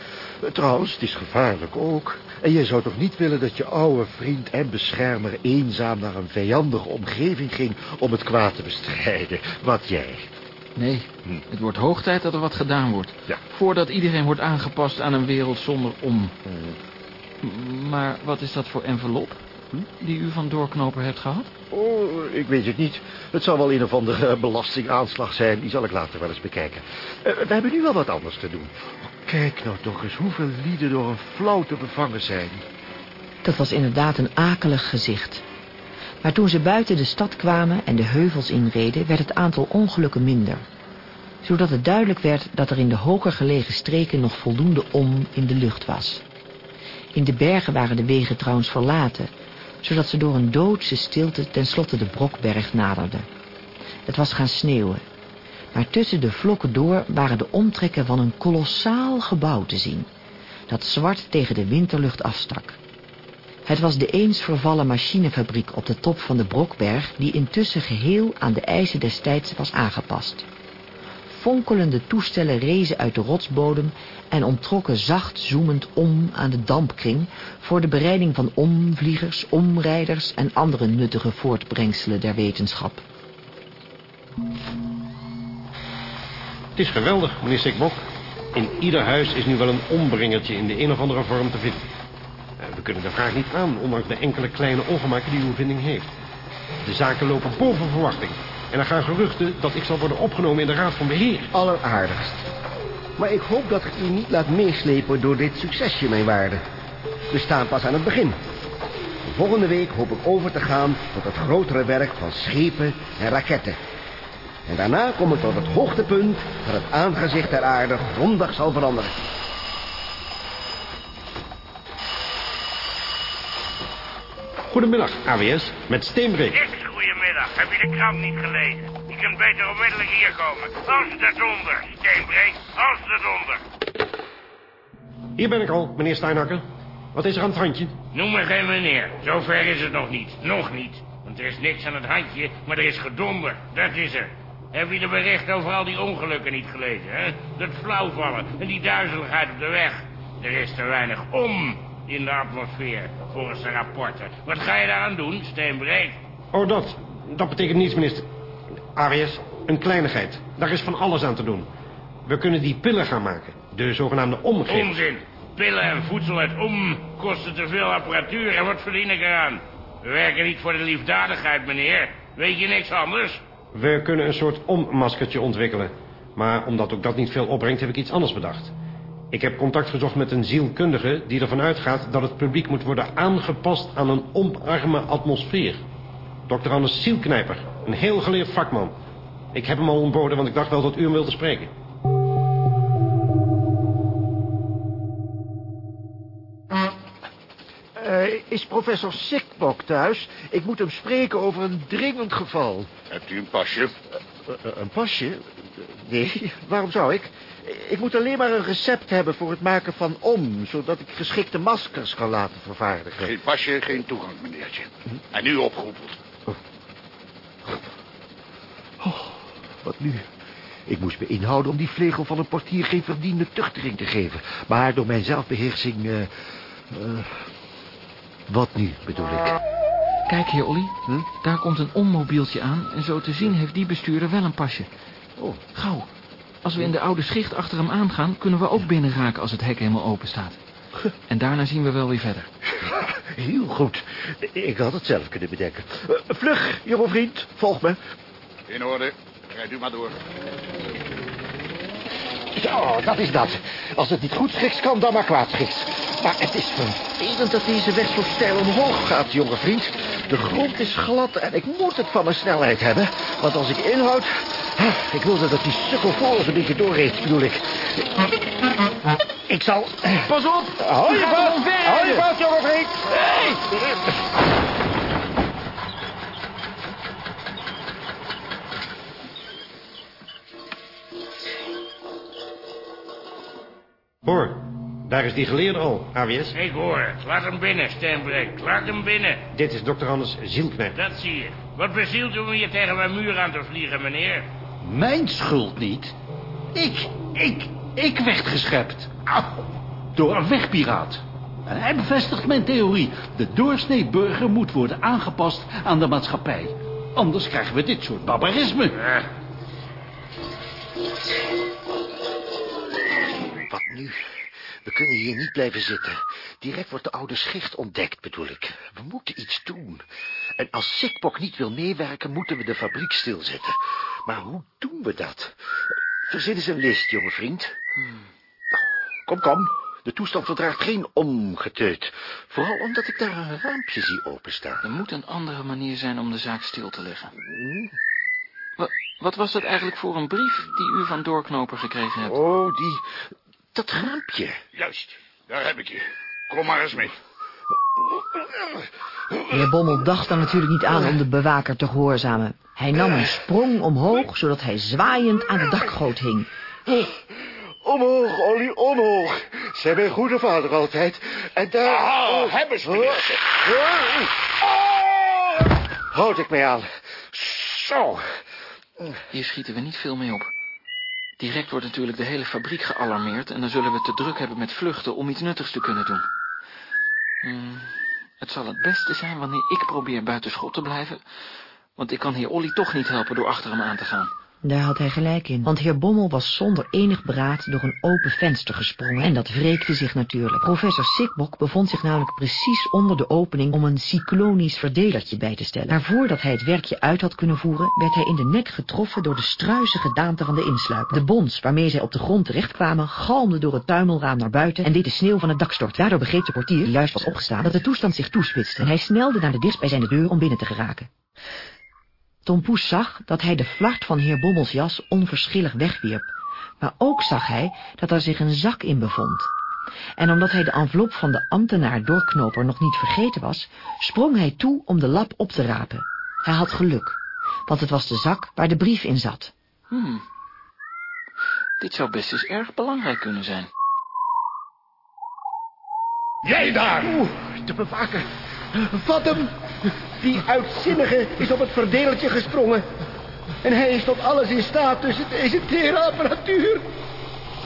Trouwens, het is gevaarlijk ook. En jij zou toch niet willen dat je oude vriend en beschermer eenzaam naar een vijandige omgeving ging om het kwaad te bestrijden? Wat jij? Nee, hm. het wordt hoog tijd dat er wat gedaan wordt. Ja. Voordat iedereen wordt aangepast aan een wereld zonder om. Hm. Maar wat is dat voor envelop? die u van Doorknoper hebt gehad? Oh, ik weet het niet. Het zal wel een of andere belastingaanslag zijn. Die zal ik later wel eens bekijken. Uh, we hebben nu wel wat anders te doen. Kijk nou toch eens hoeveel lieden door een flauw te bevangen zijn. Dat was inderdaad een akelig gezicht. Maar toen ze buiten de stad kwamen en de heuvels inreden... werd het aantal ongelukken minder. Zodat het duidelijk werd dat er in de hoger gelegen streken... nog voldoende om in de lucht was. In de bergen waren de wegen trouwens verlaten zodat ze door een doodse stilte tenslotte de Brokberg naderden. Het was gaan sneeuwen, maar tussen de vlokken door waren de omtrekken van een kolossaal gebouw te zien, dat zwart tegen de winterlucht afstak. Het was de eens vervallen machinefabriek op de top van de Brokberg, die intussen geheel aan de eisen des tijds was aangepast. Fonkelende toestellen rezen uit de rotsbodem en ontrokken zacht zoemend om aan de dampkring voor de bereiding van omvliegers, omrijders en andere nuttige voortbrengselen der wetenschap. Het is geweldig, meneer Sikbok. In ieder huis is nu wel een ombringertje in de een of andere vorm te vinden. We kunnen de vraag niet aan, ondanks de enkele kleine ongemakken die uw vinding heeft. De zaken lopen boven verwachting. En er gaan geruchten dat ik zal worden opgenomen in de Raad van Beheer. Alleraardigst. Maar ik hoop dat ik u niet laat meeslepen door dit succesje, mijn waarde. We staan pas aan het begin. Volgende week hoop ik over te gaan tot het grotere werk van schepen en raketten. En daarna kom ik tot het hoogtepunt dat het aangezicht der aarde grondig zal veranderen. Goedemiddag, AWS, met Steenbreek. Echt goedemiddag. Heb je de krant niet gelezen? Je kunt beter onmiddellijk hier komen. Als de donder, Steenbreek. Als de donder. Hier ben ik al, meneer Steinhakker. Wat is er aan het handje? Noem me geen meneer. Zover is het nog niet. Nog niet. Want er is niks aan het handje, maar er is gedonder. Dat is er. Heb je de berichten over al die ongelukken niet gelezen, hè? Dat flauwvallen en die duizeligheid op de weg. Er is te weinig om in de atmosfeer, volgens de rapporten. Wat ga je daaraan doen, Steenbreek? Oh, dat. Dat betekent niets, minister. AWS, een kleinigheid. Daar is van alles aan te doen. We kunnen die pillen gaan maken. De zogenaamde omgif. Onzin. Pillen en voedsel uit om kosten te veel apparatuur en wat verdien ik eraan? We werken niet voor de liefdadigheid, meneer. Weet je niks anders? We kunnen een soort ommaskertje ontwikkelen. Maar omdat ook dat niet veel opbrengt, heb ik iets anders bedacht. Ik heb contact gezocht met een zielkundige die ervan uitgaat dat het publiek moet worden aangepast aan een omarme atmosfeer. Dr. Anders Zielknijper, een heel geleerd vakman. Ik heb hem al ontboden, want ik dacht wel dat u hem wilde spreken. Eh, is professor Sikbok thuis? Ik moet hem spreken over een dringend geval. Hebt u een pasje? Eh, eh, een pasje? Nee, waarom zou ik? Ik moet alleen maar een recept hebben voor het maken van om... zodat ik geschikte maskers kan laten vervaardigen. Geen pasje, geen toegang, meneertje. En nu opgeroepen. Oh, wat nu? Ik moest me inhouden om die vlegel van een portier geen verdiende tuchtering te geven. Maar door mijn zelfbeheersing... eh, eh, wat nu, bedoel ik? Kijk, heer Olly. Daar komt een ommobieltje aan en zo te zien heeft die bestuurder wel een pasje. Oh. Gauw. Als we in de oude schicht achter hem aangaan, kunnen we ook binnenraken als het hek helemaal open staat. En daarna zien we wel weer verder. Heel goed. Ik had het zelf kunnen bedenken. Eh, vlug, jonge vriend. Volg me. In orde. Rijd u maar door. Zo, dat is dat. Als het niet goed schiks kan, dan maar kwaad schiks. Maar het is vervelend dat deze weg zo steil omhoog gaat, jonge vriend. De grond is glad en ik moet het van mijn snelheid hebben. Want als ik inhoud... Ik wilde dat die sukkel voor ons een beetje doorreed, bedoel ik. Ik zal... Pas op! Hou je vast! Hou je vast, jonge vriend! Hoor, daar is die geleerde al, AWS. Ik hoor het. Laat hem binnen, Steenbreek. Laat hem binnen. Dit is Dr. Anders Zielknijper. Dat zie je. Wat bezielt u om hier tegen mijn muur aan te vliegen, meneer? Mijn schuld niet. Ik, ik, ik werd geschept. Door een wegpiraat. En hij bevestigt mijn theorie. De doorsnee burger moet worden aangepast aan de maatschappij. Anders krijgen we dit soort barbarisme. Wat nu? We kunnen hier niet blijven zitten. Direct wordt de oude schicht ontdekt, bedoel ik. We moeten iets doen. En als Sikbok niet wil meewerken, moeten we de fabriek stilzetten. Maar hoe doen we dat? Verzin eens een list, jonge vriend. Kom, kom. De toestand verdraagt geen omgeteut. Vooral omdat ik daar een raampje zie openstaan. Er moet een andere manier zijn om de zaak stil te leggen. Wa- wat was dat eigenlijk voor een brief die u van Doorknoper gekregen hebt? Oh, die... dat raampje. Juist, daar heb ik je. Kom maar eens mee. Meneer Bommel dacht er natuurlijk niet aan om de bewaker te gehoorzamen. Hij nam een sprong omhoog, zodat hij zwaaiend aan de dakgoot hing. Omhoog, Olly, omhoog. Zij mijn goede vader altijd. En daar... Ah, hebben ze meneer. Houd ik mij aan. Zo. Hier schieten we niet veel mee op. Direct wordt natuurlijk de hele fabriek gealarmeerd... en dan zullen we te druk hebben met vluchten om iets nuttigs te kunnen doen. Hmm, het zal het beste zijn wanneer ik probeer buiten schot te blijven... want ik kan heer Olly toch niet helpen door achter hem aan te gaan. Daar had hij gelijk in, want heer Bommel was zonder enig beraad door een open venster gesprongen en dat wreekte zich natuurlijk. Professor Sikbok bevond zich namelijk precies onder de opening om een cyclonisch verdelertje bij te stellen. Maar voordat hij het werkje uit had kunnen voeren, werd hij in de nek getroffen door de struise gedaante van de insluiper. De bons waarmee zij op de grond terechtkwamen galmden door het tuimelraam naar buiten en deed de sneeuw van het dak storten. Daardoor begreep de portier, die juist was opgestaan, dat de toestand zich toespitste en hij snelde naar de dichtstbijzijnde deur om binnen te geraken. Tom Poes zag dat hij de flart van heer Bommels jas onverschillig wegwierp, maar ook zag hij dat er zich een zak in bevond. En omdat hij de envelop van de ambtenaar doorknoper nog niet vergeten was, sprong hij toe om de lap op te rapen. Hij had geluk, want het was de zak waar de brief in zat. Hmm. Dit zou best eens erg belangrijk kunnen zijn. Jij daar! Oeh, de bewaker. Vat hem! Die uitzinnige is op het verdelertje gesprongen. En hij is tot alles in staat tussen deze tere apparatuur.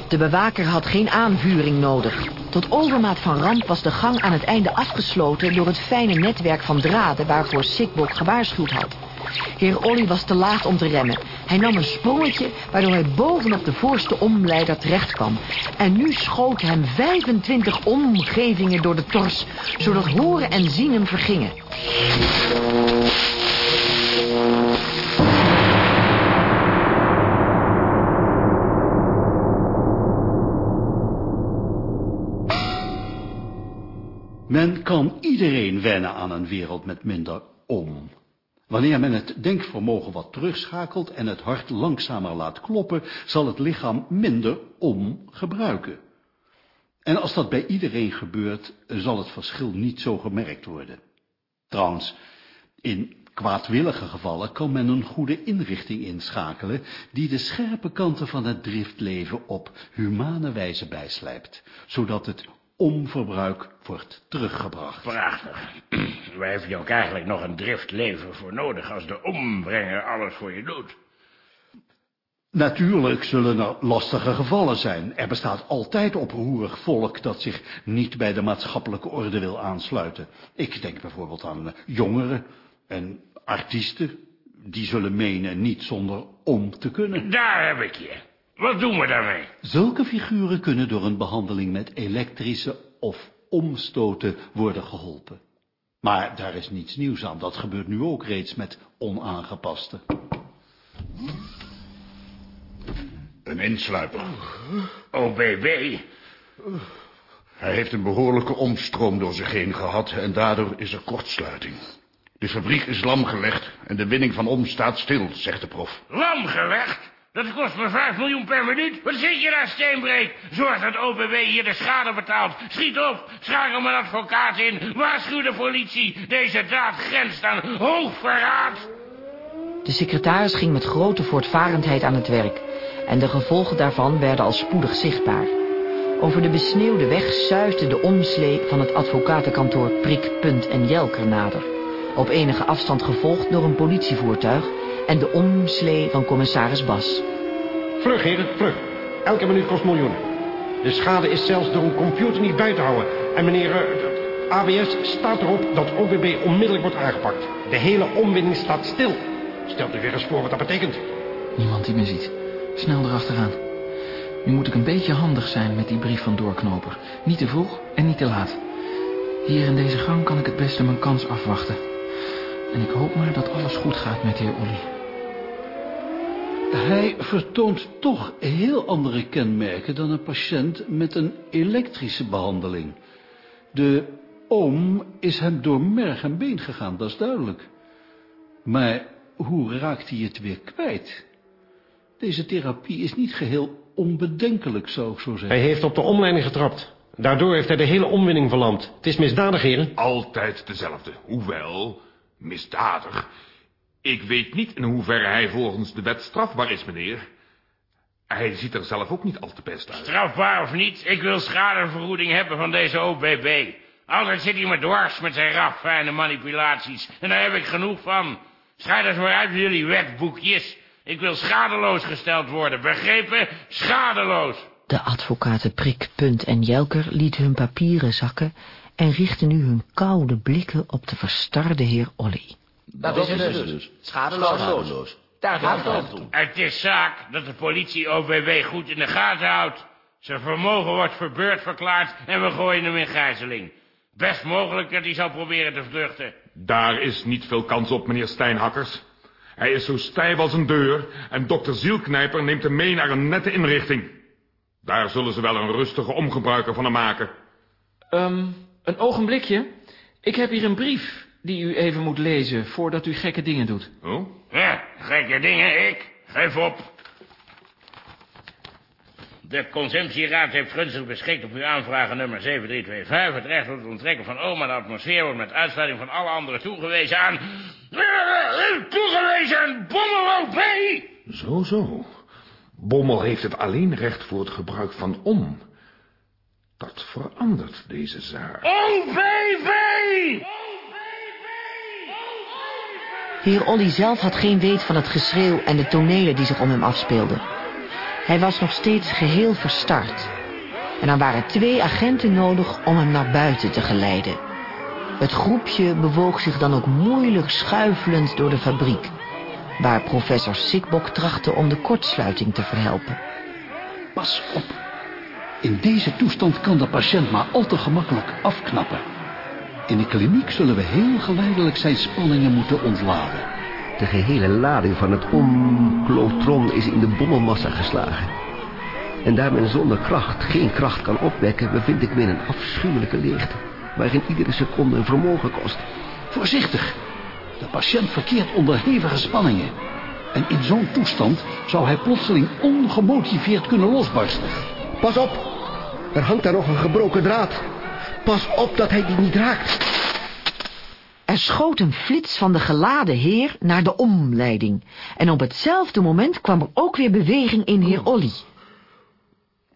De bewaker had geen aanvuring nodig. Tot overmaat van ramp was de gang aan het einde afgesloten... door het fijne netwerk van draden waarvoor Sikbok gewaarschuwd had. Heer Olly was te laat om te remmen. Hij nam een sprongetje, waardoor hij bovenop de voorste omleider terecht kwam. En nu schoot hem 25 omgevingen door de tors, zodat horen en zien hem vergingen. Men kan iedereen wennen aan een wereld met minder om. Wanneer men het denkvermogen wat terugschakelt en het hart langzamer laat kloppen, zal het lichaam minder om gebruiken. En als dat bij iedereen gebeurt, zal het verschil niet zo gemerkt worden. Trouwens, in kwaadwillige gevallen kan men een goede inrichting inschakelen, die de scherpe kanten van het driftleven op humane wijze bijslijpt, zodat het omverbruik wordt teruggebracht. Prachtig. Waar heb je ook eigenlijk nog een driftleven voor nodig als de ombrenger alles voor je doet? Natuurlijk zullen er lastige gevallen zijn. Er bestaat altijd oproerig volk dat zich niet bij de maatschappelijke orde wil aansluiten. Ik denk bijvoorbeeld aan jongeren en artiesten. Die zullen menen niet zonder om te kunnen. Daar heb ik je. Wat doen we daarmee? Zulke figuren kunnen door een behandeling met elektrische of omstoten worden geholpen. Maar daar is niets nieuws aan. Dat gebeurt nu ook reeds met onaangepaste. Een insluiper. OBB. Hij heeft een behoorlijke omstroom door zich heen gehad en daardoor is er kortsluiting. De fabriek is lamgelegd en de winning van om staat stil, zegt de prof. Lamgelegd? Dat kost me 5 miljoen per minuut. Wat zit je daar, Steenbreek? Zorg dat OBW hier de schade betaalt. Schiet op, schakel mijn advocaat in. Waarschuw de politie. Deze daad grenst aan hoogverraad. De secretaris ging met grote voortvarendheid aan het werk. En de gevolgen daarvan werden al spoedig zichtbaar. Over de besneeuwde weg suisde de omslee van het advocatenkantoor Prik, Punt en Jelker nader. Op enige afstand gevolgd door een politievoertuig en de omslee van commissaris Bas. Vlug, heren, vlug. Elke minuut kost miljoenen. De schade is zelfs door een computer niet bij te houden. En meneer uh, AWS staat erop dat OBB onmiddellijk wordt aangepakt. De hele omwinning staat stil. Stelt u weer eens voor wat dat betekent. Niemand die me ziet. Snel erachteraan. Nu moet ik een beetje handig zijn met die brief van Doorknoper. Niet te vroeg en niet te laat. Hier in deze gang kan ik het beste mijn kans afwachten. En ik hoop maar dat alles goed gaat met heer Olly. Hij vertoont toch heel andere kenmerken dan een patiënt met een elektrische behandeling. De oom is hem door merg en been gegaan, dat is duidelijk. Maar hoe raakt hij het weer kwijt? Deze therapie is niet geheel onbedenkelijk, zou ik zo zeggen. Hij heeft op de omleiding getrapt. Daardoor heeft hij de hele omwinning verlamd. Het is misdadig, heren. Altijd dezelfde. Hoewel, misdadig. Ik weet niet in hoeverre hij volgens de wet strafbaar is, meneer. Hij ziet er zelf ook niet al te best uit. Strafbaar of niet, ik wil schadevergoeding hebben van deze OBB. Altijd zit hij me dwars met zijn rafijne manipulaties. En daar heb ik genoeg van. Schrijf eens maar uit jullie wetboekjes. Ik wil schadeloos gesteld worden, begrepen? Schadeloos. De advocaten Prik, Punt en Jelker lieten hun papieren zakken... en richtten nu hun koude blikken op de verstarde heer Olly. Dat, is het dus. Schadeloos. Schadeloos. Daar gaat het om. Het is zaak dat de politie OVW goed in de gaten houdt. Zijn vermogen wordt verbeurd verklaard en we gooien hem in gijzeling. Best mogelijk dat hij zal proberen te vluchten. Daar is niet veel kans op, meneer Steinhakkers. Hij is zo stijf als een deur en dokter Zielknijper neemt hem mee naar een nette inrichting. Daar zullen ze wel een rustige omgebruiker van hem maken. Ehm, een ogenblikje. Ik heb hier een brief die u even moet lezen voordat u gekke dingen doet. Oh? Ja, gekke dingen, ik. Geef op. De consumptieraad heeft gunstig beschikt op uw aanvragen nummer 7325. Het recht op het onttrekken van oom aan de atmosfeer wordt met uitsluiting van alle anderen toegewezen aan... Toegewezen aan Bommel OP! Zo, zo. Bommel heeft het alleen recht voor het gebruik van om. Dat verandert deze zaak. OVV! Heer Olly zelf had geen weet van het geschreeuw en de tonelen die zich om hem afspeelden. Hij was nog steeds geheel verstard. En er waren twee agenten nodig om hem naar buiten te geleiden. Het groepje bewoog zich dan ook moeilijk schuifelend door de fabriek... waar professor Sikbok trachtte om de kortsluiting te verhelpen. Pas op. In deze toestand kan de patiënt maar al te gemakkelijk afknappen. In de kliniek zullen we heel geleidelijk zijn spanningen moeten ontladen. De gehele lading van het omklotron is in de bommelmassa geslagen. En daar men zonder kracht geen kracht kan opwekken... bevind ik me in een afschuwelijke leegte... waarin iedere seconde een vermogen kost. Voorzichtig. De patiënt verkeert onder hevige spanningen. En in zo'n toestand zou hij plotseling ongemotiveerd kunnen losbarsten. Pas op. Er hangt daar nog een gebroken draad. Pas op dat hij die niet raakt. Er schoot een flits van de geladen heer naar de omleiding. En op hetzelfde moment kwam er ook weer beweging in heer Olly.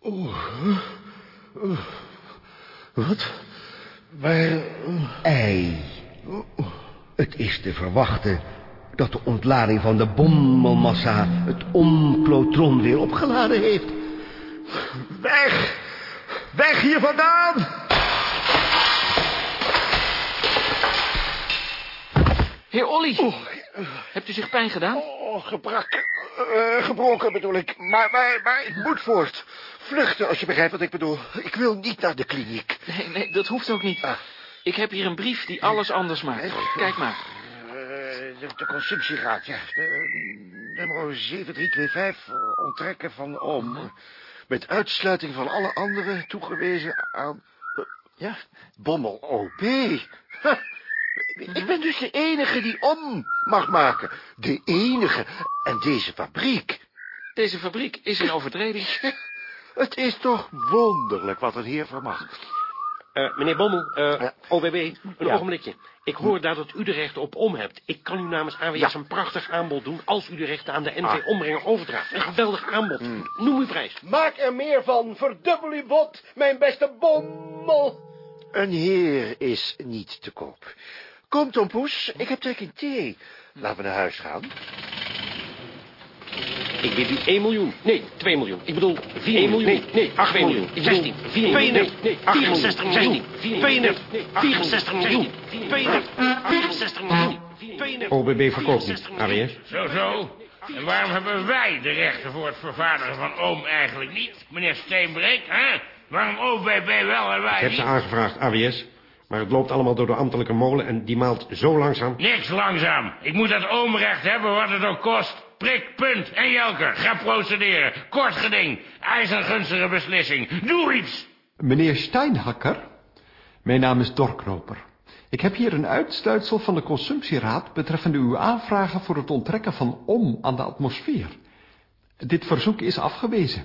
Oh, oh, wat? Waar... Ei. Het is te verwachten dat de ontlading van de bommelmassa het omklotron weer opgeladen heeft. Weg! Weg hier vandaan! Heer Olly, hebt u zich pijn gedaan? Oh, gebrak. Uh, gebroken bedoel ik. Maar, maar, maar ik moet voort. Vluchten, als je begrijpt wat ik bedoel. Ik wil niet naar de kliniek. Nee, nee, dat hoeft ook niet. Ik heb hier een brief die alles anders maakt. Kijk maar. Uh, de, de consumptieraad, ja. De, nummer 7325, onttrekken van oom. Met uitsluiting van alle anderen toegewezen aan... Uh, ja, Bommel OP. Ik ben dus de enige die om mag maken. De enige. En deze fabriek. Deze fabriek is in overtreding. Het is toch wonderlijk wat een heer vermag. Uh, meneer Bommel, uh, Ja. OBB, een Ja. ogenblikje. Ik hoor daar dat u de rechten op om hebt. Ik kan u namens AWS Ja. een prachtig aanbod doen... als u de rechten aan de NV Ah. ombrenger overdraagt. Een geweldig aanbod. Noem uw prijs. Maak er meer van. Verdubbel uw bod, mijn beste bommel. Een heer is niet te koop. Kom, Tom Poes, ik heb trek in thee. Laten we naar huis gaan. Ik bied u 1 miljoen. Nee, 2 miljoen. Ik bedoel 4 miljoen. Nee, nee, 8 miljoen. 16. 4 miljoen. Nee, nee, 64 miljoen. 62. 64 miljoen. 64 miljoen. OBB verkoopt niet, AWS. Zo, zo. En waarom hebben wij de rechten voor het vervaardigen van oom eigenlijk niet, meneer Steenbreek, hè? Waarom OBB wel en wij Ik heb ze aangevraagd, AWS. Maar het loopt allemaal door de ambtelijke molen en die maalt zo langzaam. Niks langzaam. Ik moet dat oomrecht hebben wat het ook kost. Prik, punt en Jelker. Ga procederen. Kort geding. Eis een gunstige beslissing. Doe iets. Meneer Steinhakker, mijn naam is Dorkroper. Ik heb hier een uitsluitsel van de consumptieraad betreffende uw aanvragen voor het onttrekken van om aan de atmosfeer. Dit verzoek is afgewezen.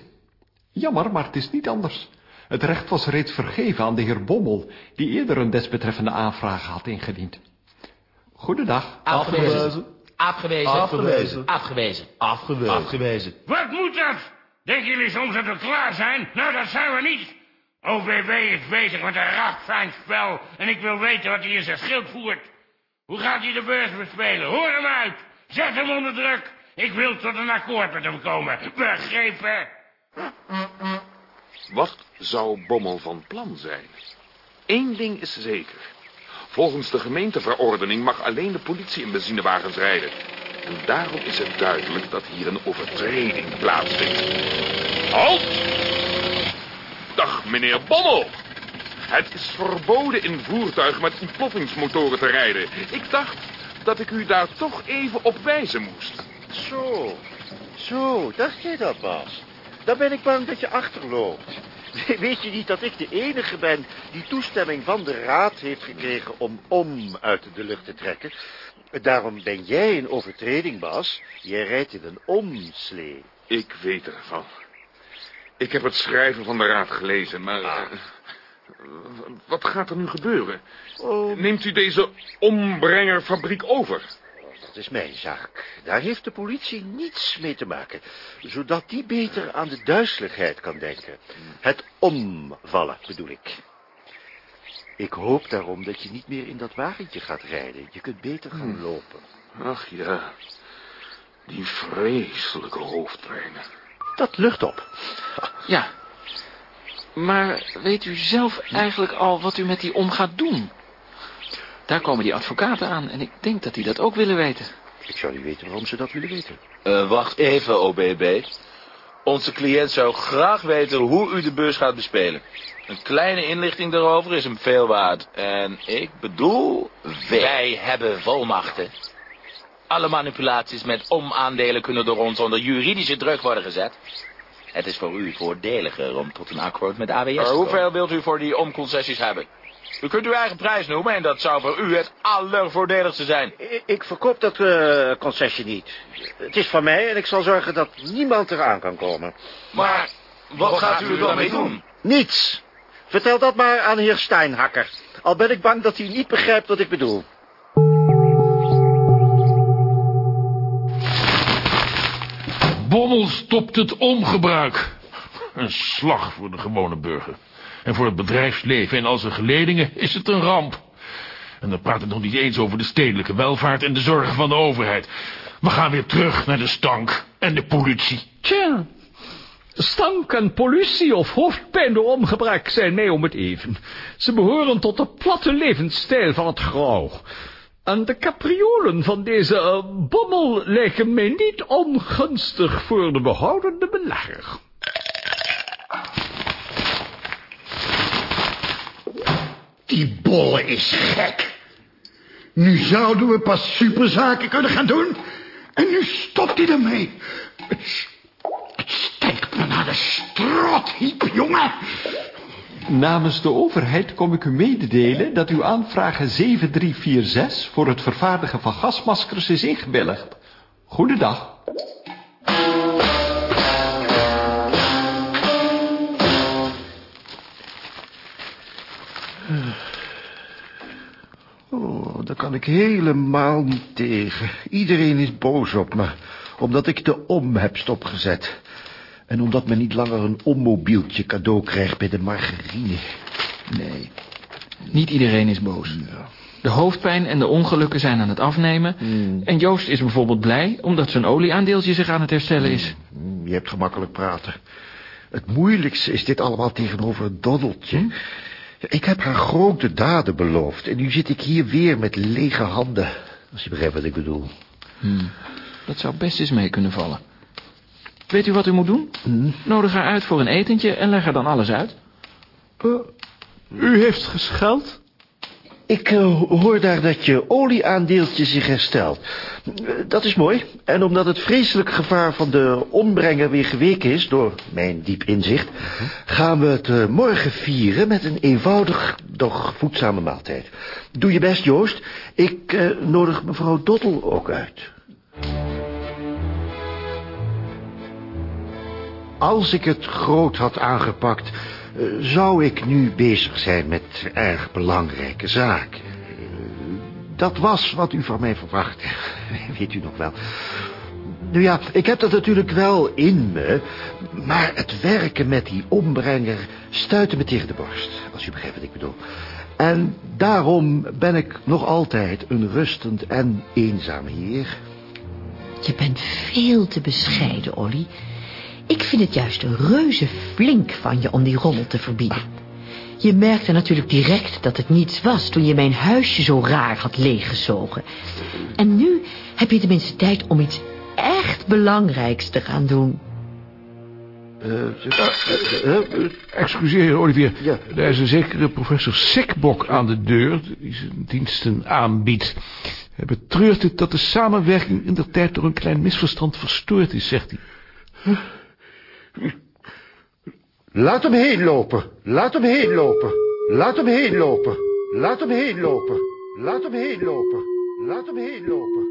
Jammer, maar het is niet anders. Het recht was reeds vergeven aan de heer Bommel, die eerder een desbetreffende aanvraag had ingediend. Goedendag. Afgewezen. Afgewezen. Afgewezen. Afgewezen. Afgewezen. Afgewezen. Wat moet dat? Denken jullie soms dat we klaar zijn? Nou, dat zijn we niet. OVB is bezig met een rafijn spel en ik wil weten wat hij in zijn schild voert. Hoe gaat hij de beurs bespelen? Hoor hem uit. Zet hem onder druk. Ik wil tot een akkoord met hem komen. Begrepen? Wat zou Bommel van plan zijn? Eén ding is zeker. Volgens de gemeenteverordening mag alleen de politie in benzinewagens rijden. En daarom is het duidelijk dat hier een overtreding plaatsvindt. Halt! Dag, meneer Bommel. Het is verboden in voertuigen met ontploffingsmotoren te rijden. Ik dacht dat ik u daar toch even op wijzen moest. Zo, zo, dacht jij dat, Bas? Dan ben ik bang dat je achterloopt. Weet je niet dat ik de enige ben die toestemming van de raad heeft gekregen om om uit de lucht te trekken? Daarom ben jij een overtreding, Bas. Jij rijdt in een omslee. Ik weet ervan. Ik heb het schrijven van de raad gelezen, maar... eh, wat gaat er nu gebeuren? Neemt u deze ombrengerfabriek over? Dat is mijn zaak. Daar heeft de politie niets mee te maken. Zodat die beter aan de duizeligheid kan denken. Het omvallen, bedoel ik. Ik hoop daarom dat je niet meer in dat wagentje gaat rijden. Je kunt beter gaan lopen. Ach ja, die vreselijke hoofdpijnen. Dat lucht op. Ja. Maar weet u zelf eigenlijk al wat u met die om gaat doen? Daar komen die advocaten aan en ik denk dat die dat ook willen weten. Ik zou niet weten waarom ze dat willen weten. Eh, wacht even, OBB. Onze cliënt zou graag weten hoe u de beurs gaat bespelen. Een kleine inlichting daarover is hem veel waard. En ik bedoel... Wij hebben volmachten. Alle manipulaties met omaandelen kunnen door ons onder juridische druk worden gezet. Het is voor u voordeliger om tot een akkoord met AWS te komen. hoeveel wilt u voor die omconcessies hebben? U kunt uw eigen prijs noemen en dat zou voor u het allervoordeligste zijn. Ik, ik verkoop dat eh, concessie niet. Het is van mij en ik zal zorgen dat niemand eraan kan komen. Maar wat, gaat u er dan mee doen? Niets. Vertel dat maar aan heer Steinhakker. Al ben ik bang dat hij niet begrijpt wat ik bedoel. Bommel stopt het omgebruik. Een slag voor de gewone burger. En voor het bedrijfsleven en al zijn geledingen is het een ramp. En dan praat het nog niet eens over de stedelijke welvaart en de zorgen van de overheid. We gaan weer terug naar de stank en de politie. Tja, stank en politie of hoofdpijn door omgebruik zijn mij om het even. Ze behoren tot de platte levensstijl van het grauw. En de capriolen van deze eh, bommel lijken mij niet ongunstig voor de behoudende belegger. Die bolle is gek. Nu zouden we pas superzaken kunnen gaan doen. En nu stopt hij ermee. Het, s- het steekt me naar de strothiep, jongen. Namens de overheid kom ik u mededelen dat uw aanvraag 7346 voor het vervaardigen van gasmaskers is ingewilligd. Goedendag. Kan ik helemaal niet tegen. Iedereen is boos op me, omdat ik de om heb stopgezet. En omdat men niet langer een ommobieltje cadeau krijgt bij de margarine. Nee. Niet iedereen is boos. De hoofdpijn en de ongelukken zijn aan het afnemen. En Joost is bijvoorbeeld blij omdat zijn olieaandeeltje zich aan het herstellen is. Je hebt gemakkelijk praten. Het moeilijkste is dit allemaal tegenover het doddeltje. Ik heb haar grote daden beloofd en nu zit ik hier weer met lege handen. Als je begrijpt wat ik bedoel. Hmm. Dat zou best eens mee kunnen vallen. Weet u wat u moet doen? Nodig haar uit voor een etentje en leg haar dan alles uit. u heeft gescheld? Ik eh, hoor daar dat je olieaandeeltje zich herstelt. Dat is mooi. En omdat het vreselijke gevaar van de ombrenger weer geweken is... door mijn diep inzicht... gaan we het eh, morgen vieren met een eenvoudig, doch voedzame maaltijd. Doe je best, Joost. Ik eh, nodig mevrouw Dottel ook uit. Als ik het groot had aangepakt... zou ik nu bezig zijn met erg belangrijke zaken. Dat was wat u van mij verwachtte. Weet u nog wel. Nu ja, ik heb dat natuurlijk wel in me... maar het werken met die ombrenger stuitte me tegen de borst. Als u begrijpt wat ik bedoel. En daarom ben ik nog altijd een rustend en eenzaam heer. Je bent veel te bescheiden, Olly. Ik vind het juist reuze flink van je om die rommel te verbieden. Je merkte natuurlijk direct dat het niets was... toen je mijn huisje zo raar had leeggezogen. En nu heb je tenminste tijd om iets echt belangrijks te gaan doen. Uh, excuseer, Olivier. Er is een zekere professor Sikbok aan de deur... die zijn diensten aanbiedt. Hij betreurt het dat de samenwerking in de tijd... door een klein misverstand verstoord is, zegt hij. Laat hem heen lopen. Laat hem heen lopen. Laat hem heen lopen. Laat hem heen lopen. Laat hem heen lopen. Laat hem heen lopen.